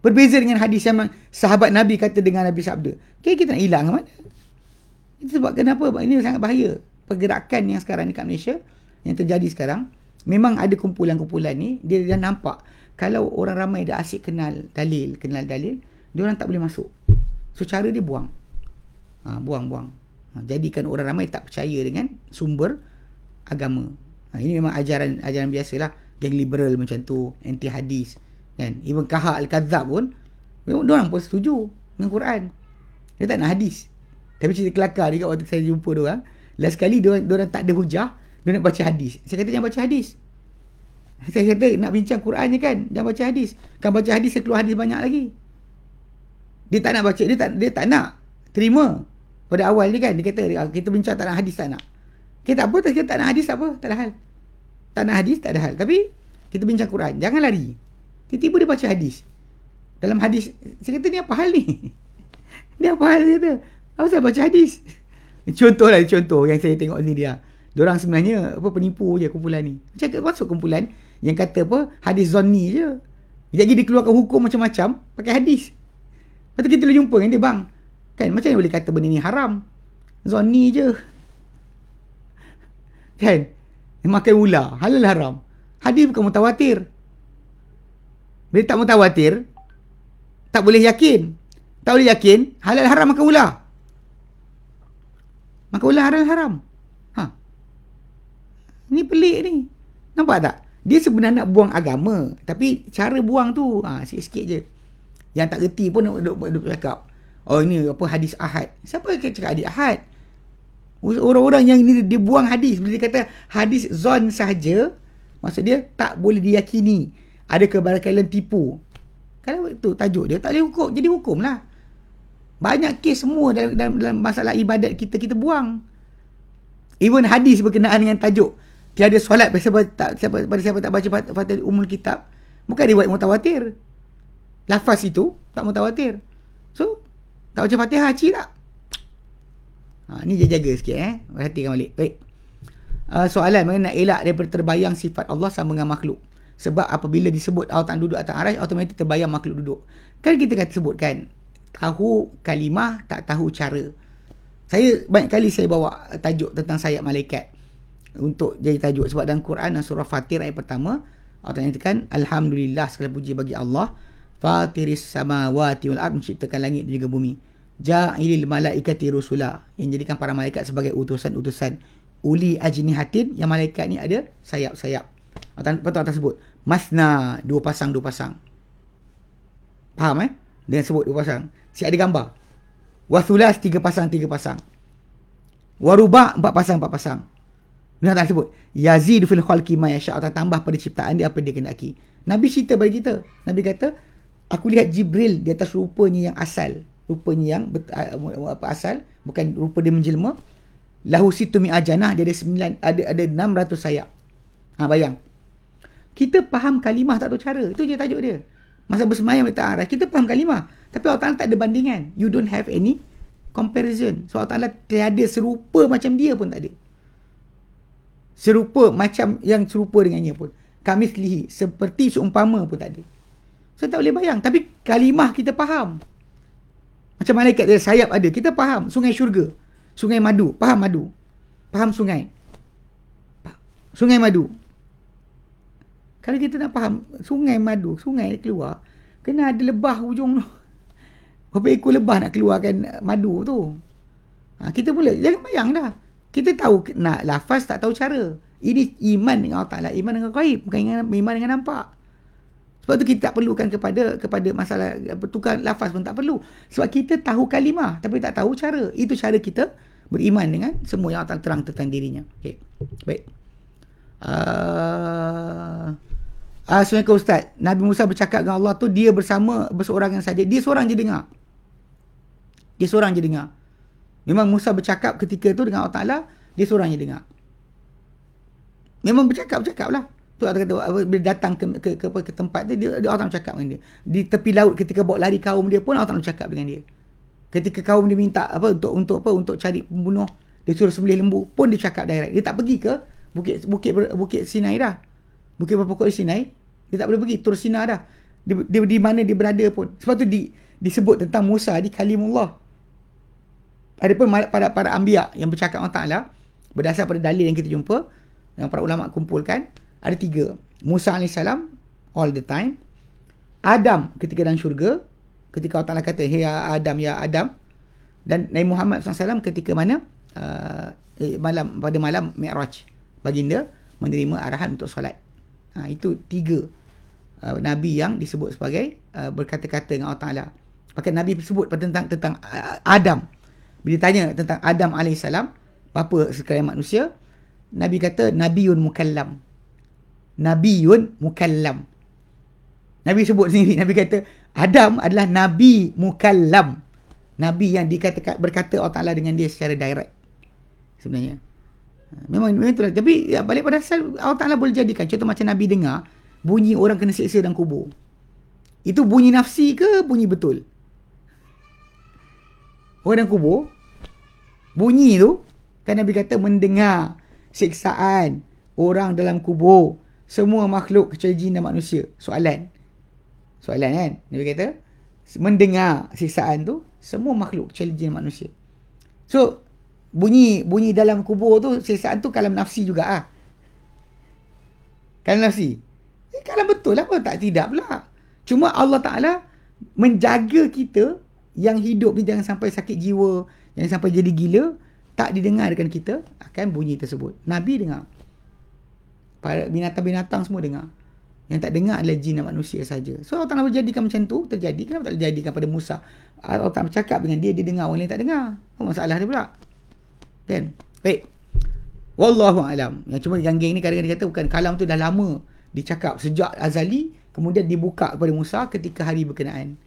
Berbeza dengan hadis yang sahabat Nabi kata dengan Nabi sabda. Okay, kita nak hilang ke mana? Itu sebab kenapa? Ini sangat bahaya. Pergerakan yang sekarang di kat Malaysia, yang terjadi sekarang, memang ada kumpulan-kumpulan ni, dia dah nampak kalau orang ramai dah asyik kenal dalil, kenal dalil, dia orang tak boleh masuk. So, cara dia buang. Ha, buang, buang. Ha, jadikan orang ramai tak percaya dengan sumber agama. Ha, ini memang ajaran ajaran biasalah. Yang liberal macam tu, anti hadis. Kan? Even Kahak Al-Kadzab pun memang orang pun setuju dengan Quran. Dia tak nak hadis. Tapi cerita kelakar juga waktu saya jumpa dia orang. Last sekali dia orang tak ada hujah, dia nak baca hadis. Saya kata jangan baca hadis. Saya kata nak bincang Quran je kan, jangan baca hadis. Kan baca hadis saya keluar hadis banyak lagi. Dia tak nak baca, dia tak dia tak nak terima. Pada awal ni kan dia kata kita bincang tak nak hadis tak nak. Kita apa tak tak nak hadis apa? Tak ada hal. Tak nak hadis tak ada hal. Tapi kita bincang Quran, jangan lari. Tiba-tiba dia baca hadis. Dalam hadis, saya kata ni apa hal ni? ni apa hal dia kata? Apa saya baca hadis? Contoh lah, contoh yang saya tengok ni dia. Diorang sebenarnya apa penipu je kumpulan ni. Macam masuk kumpulan yang kata apa hadis zonni je. Jadi dia keluarkan hukum macam-macam pakai hadis. Lepas tu kita boleh jumpa dengan dia bang. Kan macam mana boleh kata benda ni haram? Zonni je. Kan? Makan ular. Halal haram. Hadis bukan mutawatir. Bila tak mutawatir, tak boleh yakin. Tak boleh yakin, halal haram makan ular. Makan ular halal haram. Ha. Ni pelik ni. Nampak tak? Dia sebenarnya nak buang agama. Tapi cara buang tu, ha, sikit-sikit je. Yang tak reti pun duk, duk, duk cakap. Oh ini apa hadis ahad. Siapa yang cakap hadis ahad? Orang-orang yang ni dia buang hadis. Bila dia kata hadis zon sahaja, maksud dia tak boleh diyakini. Ada kebarakalan tipu. Kalau itu tajuk dia, tak boleh hukum. Jadi hukum lah. Banyak kes semua dalam, dalam, dalam masalah ibadat kita, kita buang. Even hadis berkenaan dengan tajuk. Tiada solat pada siapa tak, siapa, pada siapa tak baca fatihah umul kitab. Bukan buat mutawatir. Lafaz itu tak mutawatir. So, tak baca fatihah, cik tak? Ha, ni dia jaga sikit eh. Perhatikan balik. Baik. Uh, soalan mengenai elak daripada terbayang sifat Allah sama dengan makhluk. Sebab apabila disebut Allah Ta'ala duduk atas arash, automatik terbayang makhluk duduk. Kan kita kata sebutkan, tahu kalimah, tak tahu cara. Saya banyak kali saya bawa tajuk tentang sayap malaikat. Untuk jadi tajuk sebab dalam Quran dan surah Fatir ayat pertama Allah nyatakan alhamdulillah segala puji bagi Allah. Fatiris samawati wal ard menciptakan langit dan juga bumi. Ja'ilil malaikati rusula yang jadikan para malaikat sebagai utusan-utusan. Uli ajnihatin yang malaikat ni ada sayap-sayap. Allah Taala sebut masna dua pasang dua pasang. Faham eh? Dengan sebut dua pasang Si ada gambar. Wasulas tiga pasang, tiga pasang. Warubah empat pasang, empat pasang. Bina tak sebut. Yazid fil khalqi ma yasha' Allah tambah pada ciptaan dia apa dia kendaki. Nabi cerita bagi kita. Nabi kata, aku lihat Jibril di atas rupanya yang asal. Rupanya yang apa asal, bukan rupa dia menjelma. Lahu situ mi ajanah dia ada sembilan ada ada enam ratus sayap. Ha bayang. Kita faham kalimah tak tahu cara. Itu je tajuk dia. Masa bersemayam di arah kita faham kalimah. Tapi Allah Ta'ala tak ada bandingan. You don't have any comparison. So Allah Ta'ala tiada serupa macam dia pun tak ada. Serupa macam yang serupa dengannya pun. Kami selihi. Seperti seumpama pun tak ada. So tak boleh bayang. Tapi kalimah kita faham. Macam malaikat dia sayap ada. Kita faham. Sungai syurga. Sungai madu. Faham madu. Faham sungai. Sungai madu. Kalau kita nak faham sungai madu, sungai keluar, kena ada lebah ujung tu. Berapa ekor lebah nak keluarkan madu tu? Ha, kita boleh. Jangan bayang dah. Kita tahu nak lafaz tak tahu cara. Ini iman dengan Allah Ta'ala. Iman dengan gaib. Bukan dengan, iman dengan nampak. Sebab tu kita tak perlukan kepada kepada masalah bertukar lafaz pun tak perlu. Sebab kita tahu kalimah tapi tak tahu cara. Itu cara kita beriman dengan semua yang Allah terang tentang dirinya. Okay. Baik. Uh, Assalamualaikum Ustaz. Nabi Musa bercakap dengan Allah tu dia bersama berseorangan saja. Dia seorang je dengar. Dia seorang je dengar. Memang Musa bercakap ketika tu dengan Allah Ta'ala, dia seorang je dengar. Memang bercakap-bercakap lah. Tu Allah kata, bila datang ke, ke, ke, ke tempat tu, dia, dia Allah Ta'ala cakap dengan dia. Di tepi laut ketika bawa lari kaum dia pun Allah Ta'ala cakap dengan dia. Ketika kaum dia minta apa untuk untuk apa untuk cari pembunuh, dia suruh sembelih lembu pun dia cakap direct. Dia tak pergi ke bukit bukit bukit Sinai dah. Bukit berpokok di Sinai, dia tak boleh pergi terus Sinai dah. Dia, dia, di mana dia berada pun. Sebab tu di, disebut tentang Musa di Kalimullah. Ada pun pada para ambiak yang bercakap Allah Ta'ala berdasar pada dalil yang kita jumpa yang para ulama kumpulkan ada tiga Musa AS all the time Adam ketika dalam syurga ketika Allah Ta'ala kata hey ya Adam ya Adam dan Nabi Muhammad SAW ketika mana uh, eh, malam pada malam Mi'raj baginda menerima arahan untuk solat ha, itu tiga uh, Nabi yang disebut sebagai uh, berkata-kata dengan Allah Ta'ala Pakai Nabi sebut tentang tentang uh, Adam bila tanya tentang Adam AS, bapa sekalian manusia, Nabi kata, Nabiun Mukallam. Nabiun Mukallam. Nabi sebut sendiri, Nabi kata, Adam adalah Nabi Mukallam. Nabi yang dikatakan berkata Allah Ta'ala dengan dia secara direct. Sebenarnya. Memang, memang itulah. Tapi ya, balik pada asal, Allah Ta'ala boleh jadikan. Contoh macam Nabi dengar, bunyi orang kena seksa dalam kubur. Itu bunyi nafsi ke bunyi betul? Orang dalam kubur Bunyi tu Kan Nabi kata mendengar Siksaan Orang dalam kubur Semua makhluk kecuali jin dan manusia Soalan Soalan kan Nabi kata Mendengar siksaan tu Semua makhluk kecuali jin dan manusia So Bunyi Bunyi dalam kubur tu Siksaan tu kalam nafsi juga ah. Kalam nafsi eh, Kalam betul lah Tak tidak pula Cuma Allah Ta'ala Menjaga kita yang hidup ni jangan sampai sakit jiwa, jangan sampai jadi gila, tak didengarkan kita akan bunyi tersebut. Nabi dengar. Para binatang-binatang semua dengar. Yang tak dengar adalah jin dan manusia saja. So Allah Ta'ala berjadikan macam tu, terjadi. Kenapa tak dijadikan pada Musa? Allah Ta'ala bercakap dengan dia, dia dengar, orang lain tak dengar. Apa masalah dia pula? Kan? Baik. Wallahu alam. Yang cuma yang geng ni kadang-kadang dia kata bukan kalam tu dah lama dicakap sejak azali kemudian dibuka kepada Musa ketika hari berkenaan.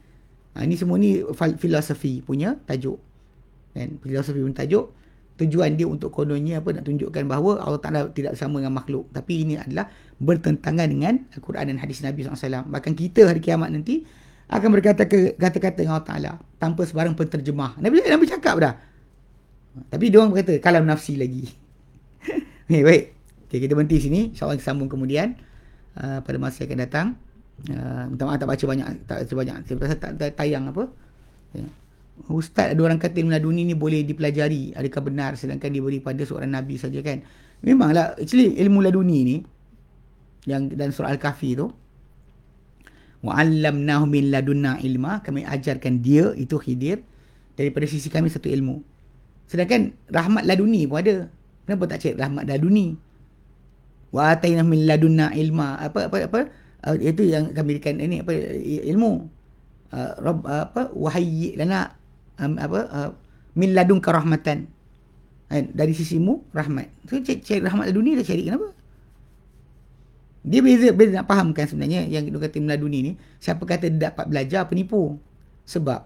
Ha, ini semua ni filosofi punya tajuk. Kan? Filosofi punya tajuk. Tujuan dia untuk kononnya apa nak tunjukkan bahawa Allah Taala tidak sama dengan makhluk. Tapi ini adalah bertentangan dengan Al-Quran dan hadis Nabi SAW. Bahkan kita hari kiamat nanti akan berkata kata-kata dengan Allah Taala tanpa sebarang penterjemah. Nabi Nabi cakap dah. Tapi dia orang berkata kalam nafsi lagi. Okay, baik. Okay, kita berhenti sini. Insyaallah kita sambung kemudian uh, pada masa yang akan datang. Uh, minta maaf tak baca banyak tak baca banyak. Saya rasa tak, tak tayang apa. Yeah. Ustaz ada orang kata ilmu laduni ni boleh dipelajari. Adakah benar? Sedangkan diberi pada seorang nabi saja kan? Memanglah actually ilmu laduni ni. Yang dan surah al-kahfi tu. Wa 'allamnahu min ladunna ilma. Kami ajarkan dia itu khidir. Daripada sisi kami satu ilmu. Sedangkan rahmat laduni pun ada. Kenapa tak cek rahmat laduni wa atayna min ladunna ilma. Apa apa apa? Uh, itu yang kami berikan ini apa ilmu. Uh, rabb apa wahyi lana um, apa uh, min ladunka rahmatan. Eh, dari sisimu rahmat. So cari, cari rahmat dunia dah cari kenapa? Dia beza, beza nak fahamkan sebenarnya yang kita kata meladuni ni siapa kata dia dapat belajar penipu sebab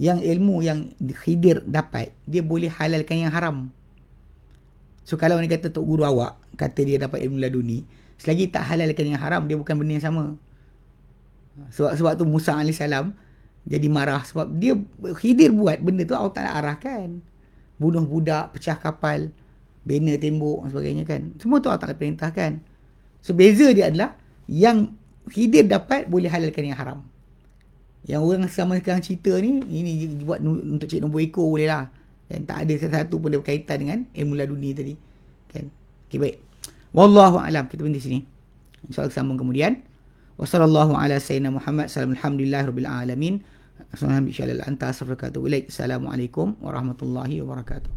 yang ilmu yang khidir dapat dia boleh halalkan yang haram so kalau orang kata tok guru awak kata dia dapat ilmu laduni selagi tak halalkan yang haram dia bukan benda yang sama. Sebab sebab tu Musa salam jadi marah. Sebab dia Khidir buat benda tu Allah Ta'ala arahkan. Bunuh budak pecah kapal bina tembok dan sebagainya kan. Semua tu Allah Ta'ala perintahkan. So beza dia adalah yang Khidir dapat boleh halalkan yang haram. Yang orang sama sekarang cerita ni ini buat untuk cik nombor ekor boleh lah dan tak ada satu pun dia berkaitan dengan ilmu laduni tadi. Kan? Ok baik. Wallahu alam. Kita berhenti sini. InsyaAllah sambung kemudian. Wassalamualaikum ala sayyidina Muhammad. Rabbil Alamin. Assalamualaikum warahmatullahi wabarakatuh.